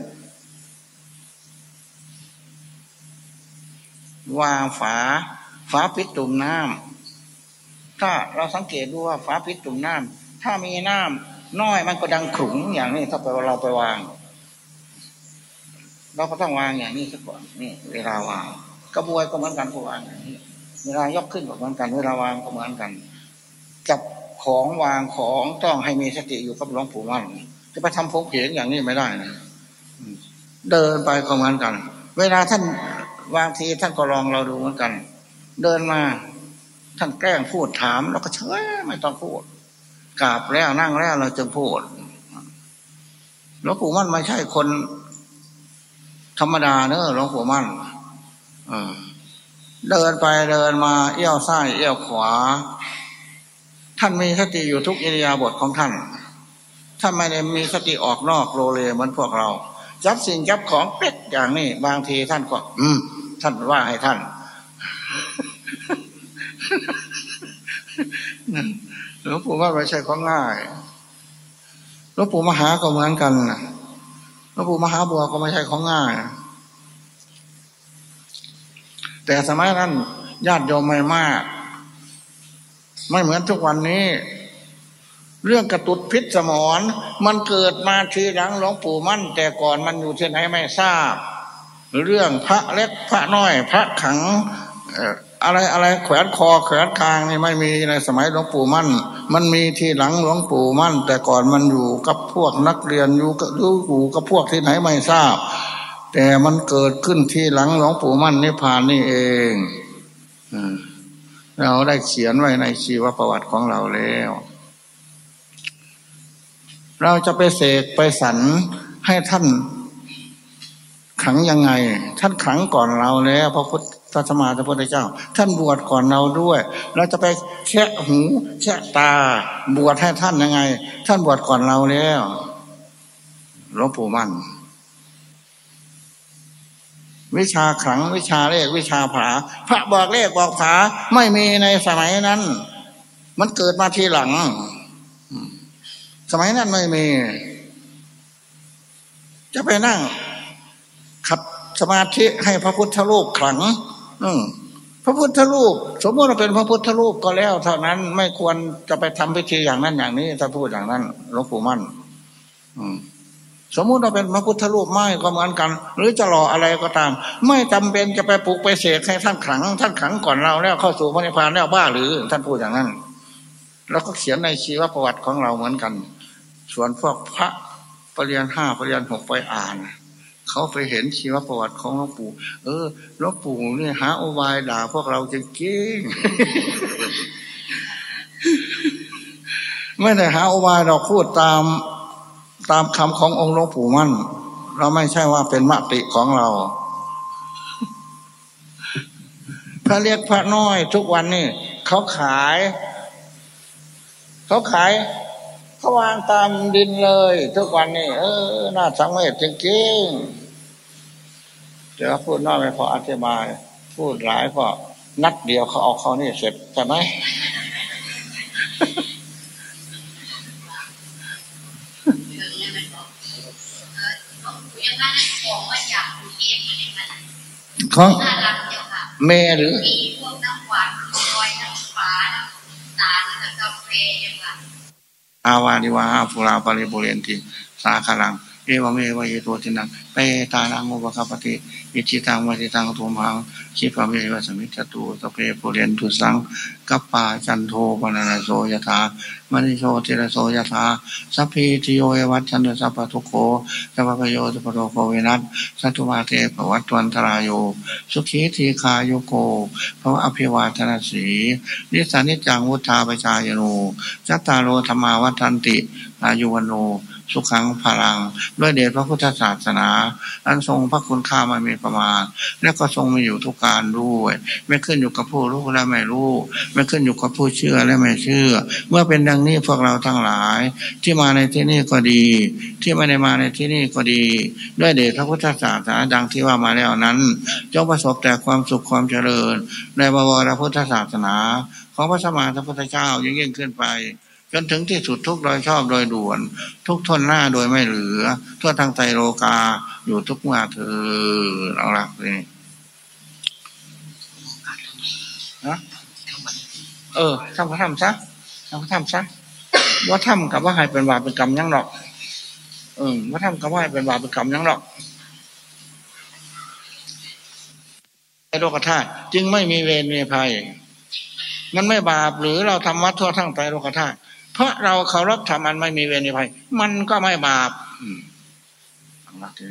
วางฝาฝาปิดตุ่มน้ำถ้าเราสังเกตดูว่าฟ้าพิษตุ่มน้ำถ้ามีน้ำน้อยมันก็ดังขรุงอย่างนี้ถ้าไปเราไปวาง เราก็ต้องวางอย่างนี้ซะก่อนนี่เวลาวาง กระบวยก็เหมือนกันก็วางอย่างนี้เวลายกขึ้นก็เหมือนกัน เวลาวางก็เหมือนกันจับของวางของต้องให้มีสติอยู่กับหลวงปู่มั่นจะไปทำพงเขียนอย่างนี้ไม่ได้นะเดินไปก็เหมือนกัน เวลาท่าน วางทีท่านก็ลองเราดูเหมือนกัน เดินมาท่านแกล้งพูดถามเราก็เฉยไม่ต้องพูดกราบแล้วนั่งแล้วเราจึงพูดหลวงปู่มั่นไม่ใช่คน ธรรมดาเนอะหลวงปู่มั่นเดินไปเดินมา เอี้ยวซ้ายเอี้ยวขวา ท่านมีสติอยู่ทุกอิริยาบถของท่านถ้าไม่ได้มีสติออกนอกโรเลเหมือนพวกเราจับสิ่งจับของเป็ดอย่างนี้ บางทีท่านก็ อืม ท่านว่าให้ท่านหลวงปู่ว่าไม่ใช่ของง่ายหลวงปู่มหาก็เหมือนกันหลวงปู่มหาบัวก็ไม่ใช่ของง่าย แต่สมัยนั้นญาติโยมไม่มาก ไม่เหมือนทุกวันนี้ เรื่องกระตุดพิษสมอนมันเกิดมาทีหลังหลวงปู่มั่น แต่ก่อนมันอยู่ที่ไหนไม่ทราบ เรื่องพระเล็กพระน้อย พระขังอะไรอะไรแขวนคอแขวนคางนี่ไม่มีในสมัยหลวงปู่มั่น มันมีที่หลังหลวงปู่มั่น แต่ก่อนมันอยู่กับพวกนักเรียนอยู่กับอยู่กับพวกที่ไหนไม่ทราบ แต่มันเกิดขึ้นที่หลังหลวงปู่มั่นนิพพานนี่เองเราได้เขียนไว้ในชีวประวัติของเราแล้ว เราจะไปเสกไปสรรให้ท่าน ขังยังไง ท่านขังก่อนเราแล้วพระพุทธพระสมาพระพุทธเจ้า ท่านบวชก่อนเราด้วย เราจะไปแค่หูแค่ตา บวชให้ท่านยังไง ท่านบวชก่อนเราแล้วหลวงปู่มั่นวิชาขังวิชาเลขวิชาผา พระบอกเลขบอกผาไม่มีในสมัยนั้น มันเกิดมาทีหลัง สมัยนั้นไม่มี จะไปนั่ง สมาธิให้พระพุทธรูปขลังพระพุทธรูป สมมติเราเป็นพระพุทธรูปก็แล้ว เท่านั้นไม่ควรจะไปทำพิธีอย่างนั้นอย่างนี้ ถ้าพูดอย่างนั้นหลวงปู่มั่นสมมุติเราเป็นพระพุทธรูปไม่ก็เหมือนกัน หรือจะรออะไรก็ตาม ไม่จำเป็นจะไปปลุกไปเสกให้ท่านขัง ท่านขังก่อนเราแล้วเข้าสู่พระนิพพานแล้วบ้าหรือ ท่านพูดอย่างนั้น แล้วก็เขียนในชีวประวัติของเราเหมือนกัน ส่วนพวกพระปรริญญาห้าปรริญญาหกไปอ่าน เขาไปเห็นชีวประวัติของหลวงปู่ เออหลวงปู่เนี่ยหาอุบายด่าพวกเราจริงจริงไม่ได้หาอุบายเราพูดตามตามคำขององค์หลวงปู่มั่น เราไม่ใช่ว่าเป็นมติของเรา พระเรียกพระน้อยทุกวันนี่เขาขาย เขาขายเขาวางตามดินเลย ทุกวันนี่เออ น่าสังเวชจริงๆ เดี๋ยวพูดน้อยไม่พออธิบาย พูดหลายพอนัดเดียวเขาเอาเขานี่เสร็จใช่ไหมของเมหรือพวกน้ำหวานลอยน้ำฟ้าน้ำตาลกาแฟยังไงอาวาดิวาภูราปริบุเรนติสาคารัง เอวเมวะเยตัวตินังเปตานังอุปกปติอิจิตังวัติตังทุมังชิปะเมวะสมิจตุสเปปุเรนตุสังกัปปาจันโทปนาโสยถามณิโชติระโสยถาสัพพิติโยวัชันสัพพทุโคสัพพโยสัพพโรโควินัสสัตุมาเตปวัตตวันตรายโยสุขีทีคาโยโกภวะอภิวาทนาสีนิสานิจังวุฒาปชายโนจัตตารโอธรรมาวัฏันติอายุวันโน สุขังพลัง ด้วยเดชพระพุทธศาสนา อันทรงพระคุณค่ามามีประมาณ และก็ทรงมีอยู่ทุกการด้วย ไม่ขึ้นอยู่กับผู้รู้และไม่รู้ ไม่ขึ้นอยู่กับผู้เชื่อและไม่เชื่อ เมื่อเป็นดังนี้พวกเราทั้งหลาย ที่มาในที่นี้ก็ดี ที่ไม่ได้มาในที่นี้ก็ดี ด้วยเดชพระพุทธศาสนาดังที่ว่ามาแล้วนั้นจงประสบแต่ความสุขความเจริญ ในบวรพุทธศาสนา ของพระสมานพระพุทธเจ้ายิ่งยิ่งขึ้นไป จนถึงที่สุดทุกโดยชอบโดยด่วน ทุกทนหน้าโดยไม่เหลือ ทั่วทางใจโลกาอยู่ทุกเมื่อเธอเอาละนี่นะเออทำก็ทำซะทำก็ทำซะว่าทำกับว่าให้เป็นบาปเป็นกรรมยังหรอก เออว่าทำกับว่าให้เป็นบาปเป็นกรรมยังหรอกไอโลกธาตุจึงไม่มีเวรมีภัย มันไม่บาปหรือเราทำวัดทั่วทั้งไตรโลกธาตุ เพราะเราเคารพธรรมมันไม่มีเวรภัย มันก็ไม่บาปอังรักที่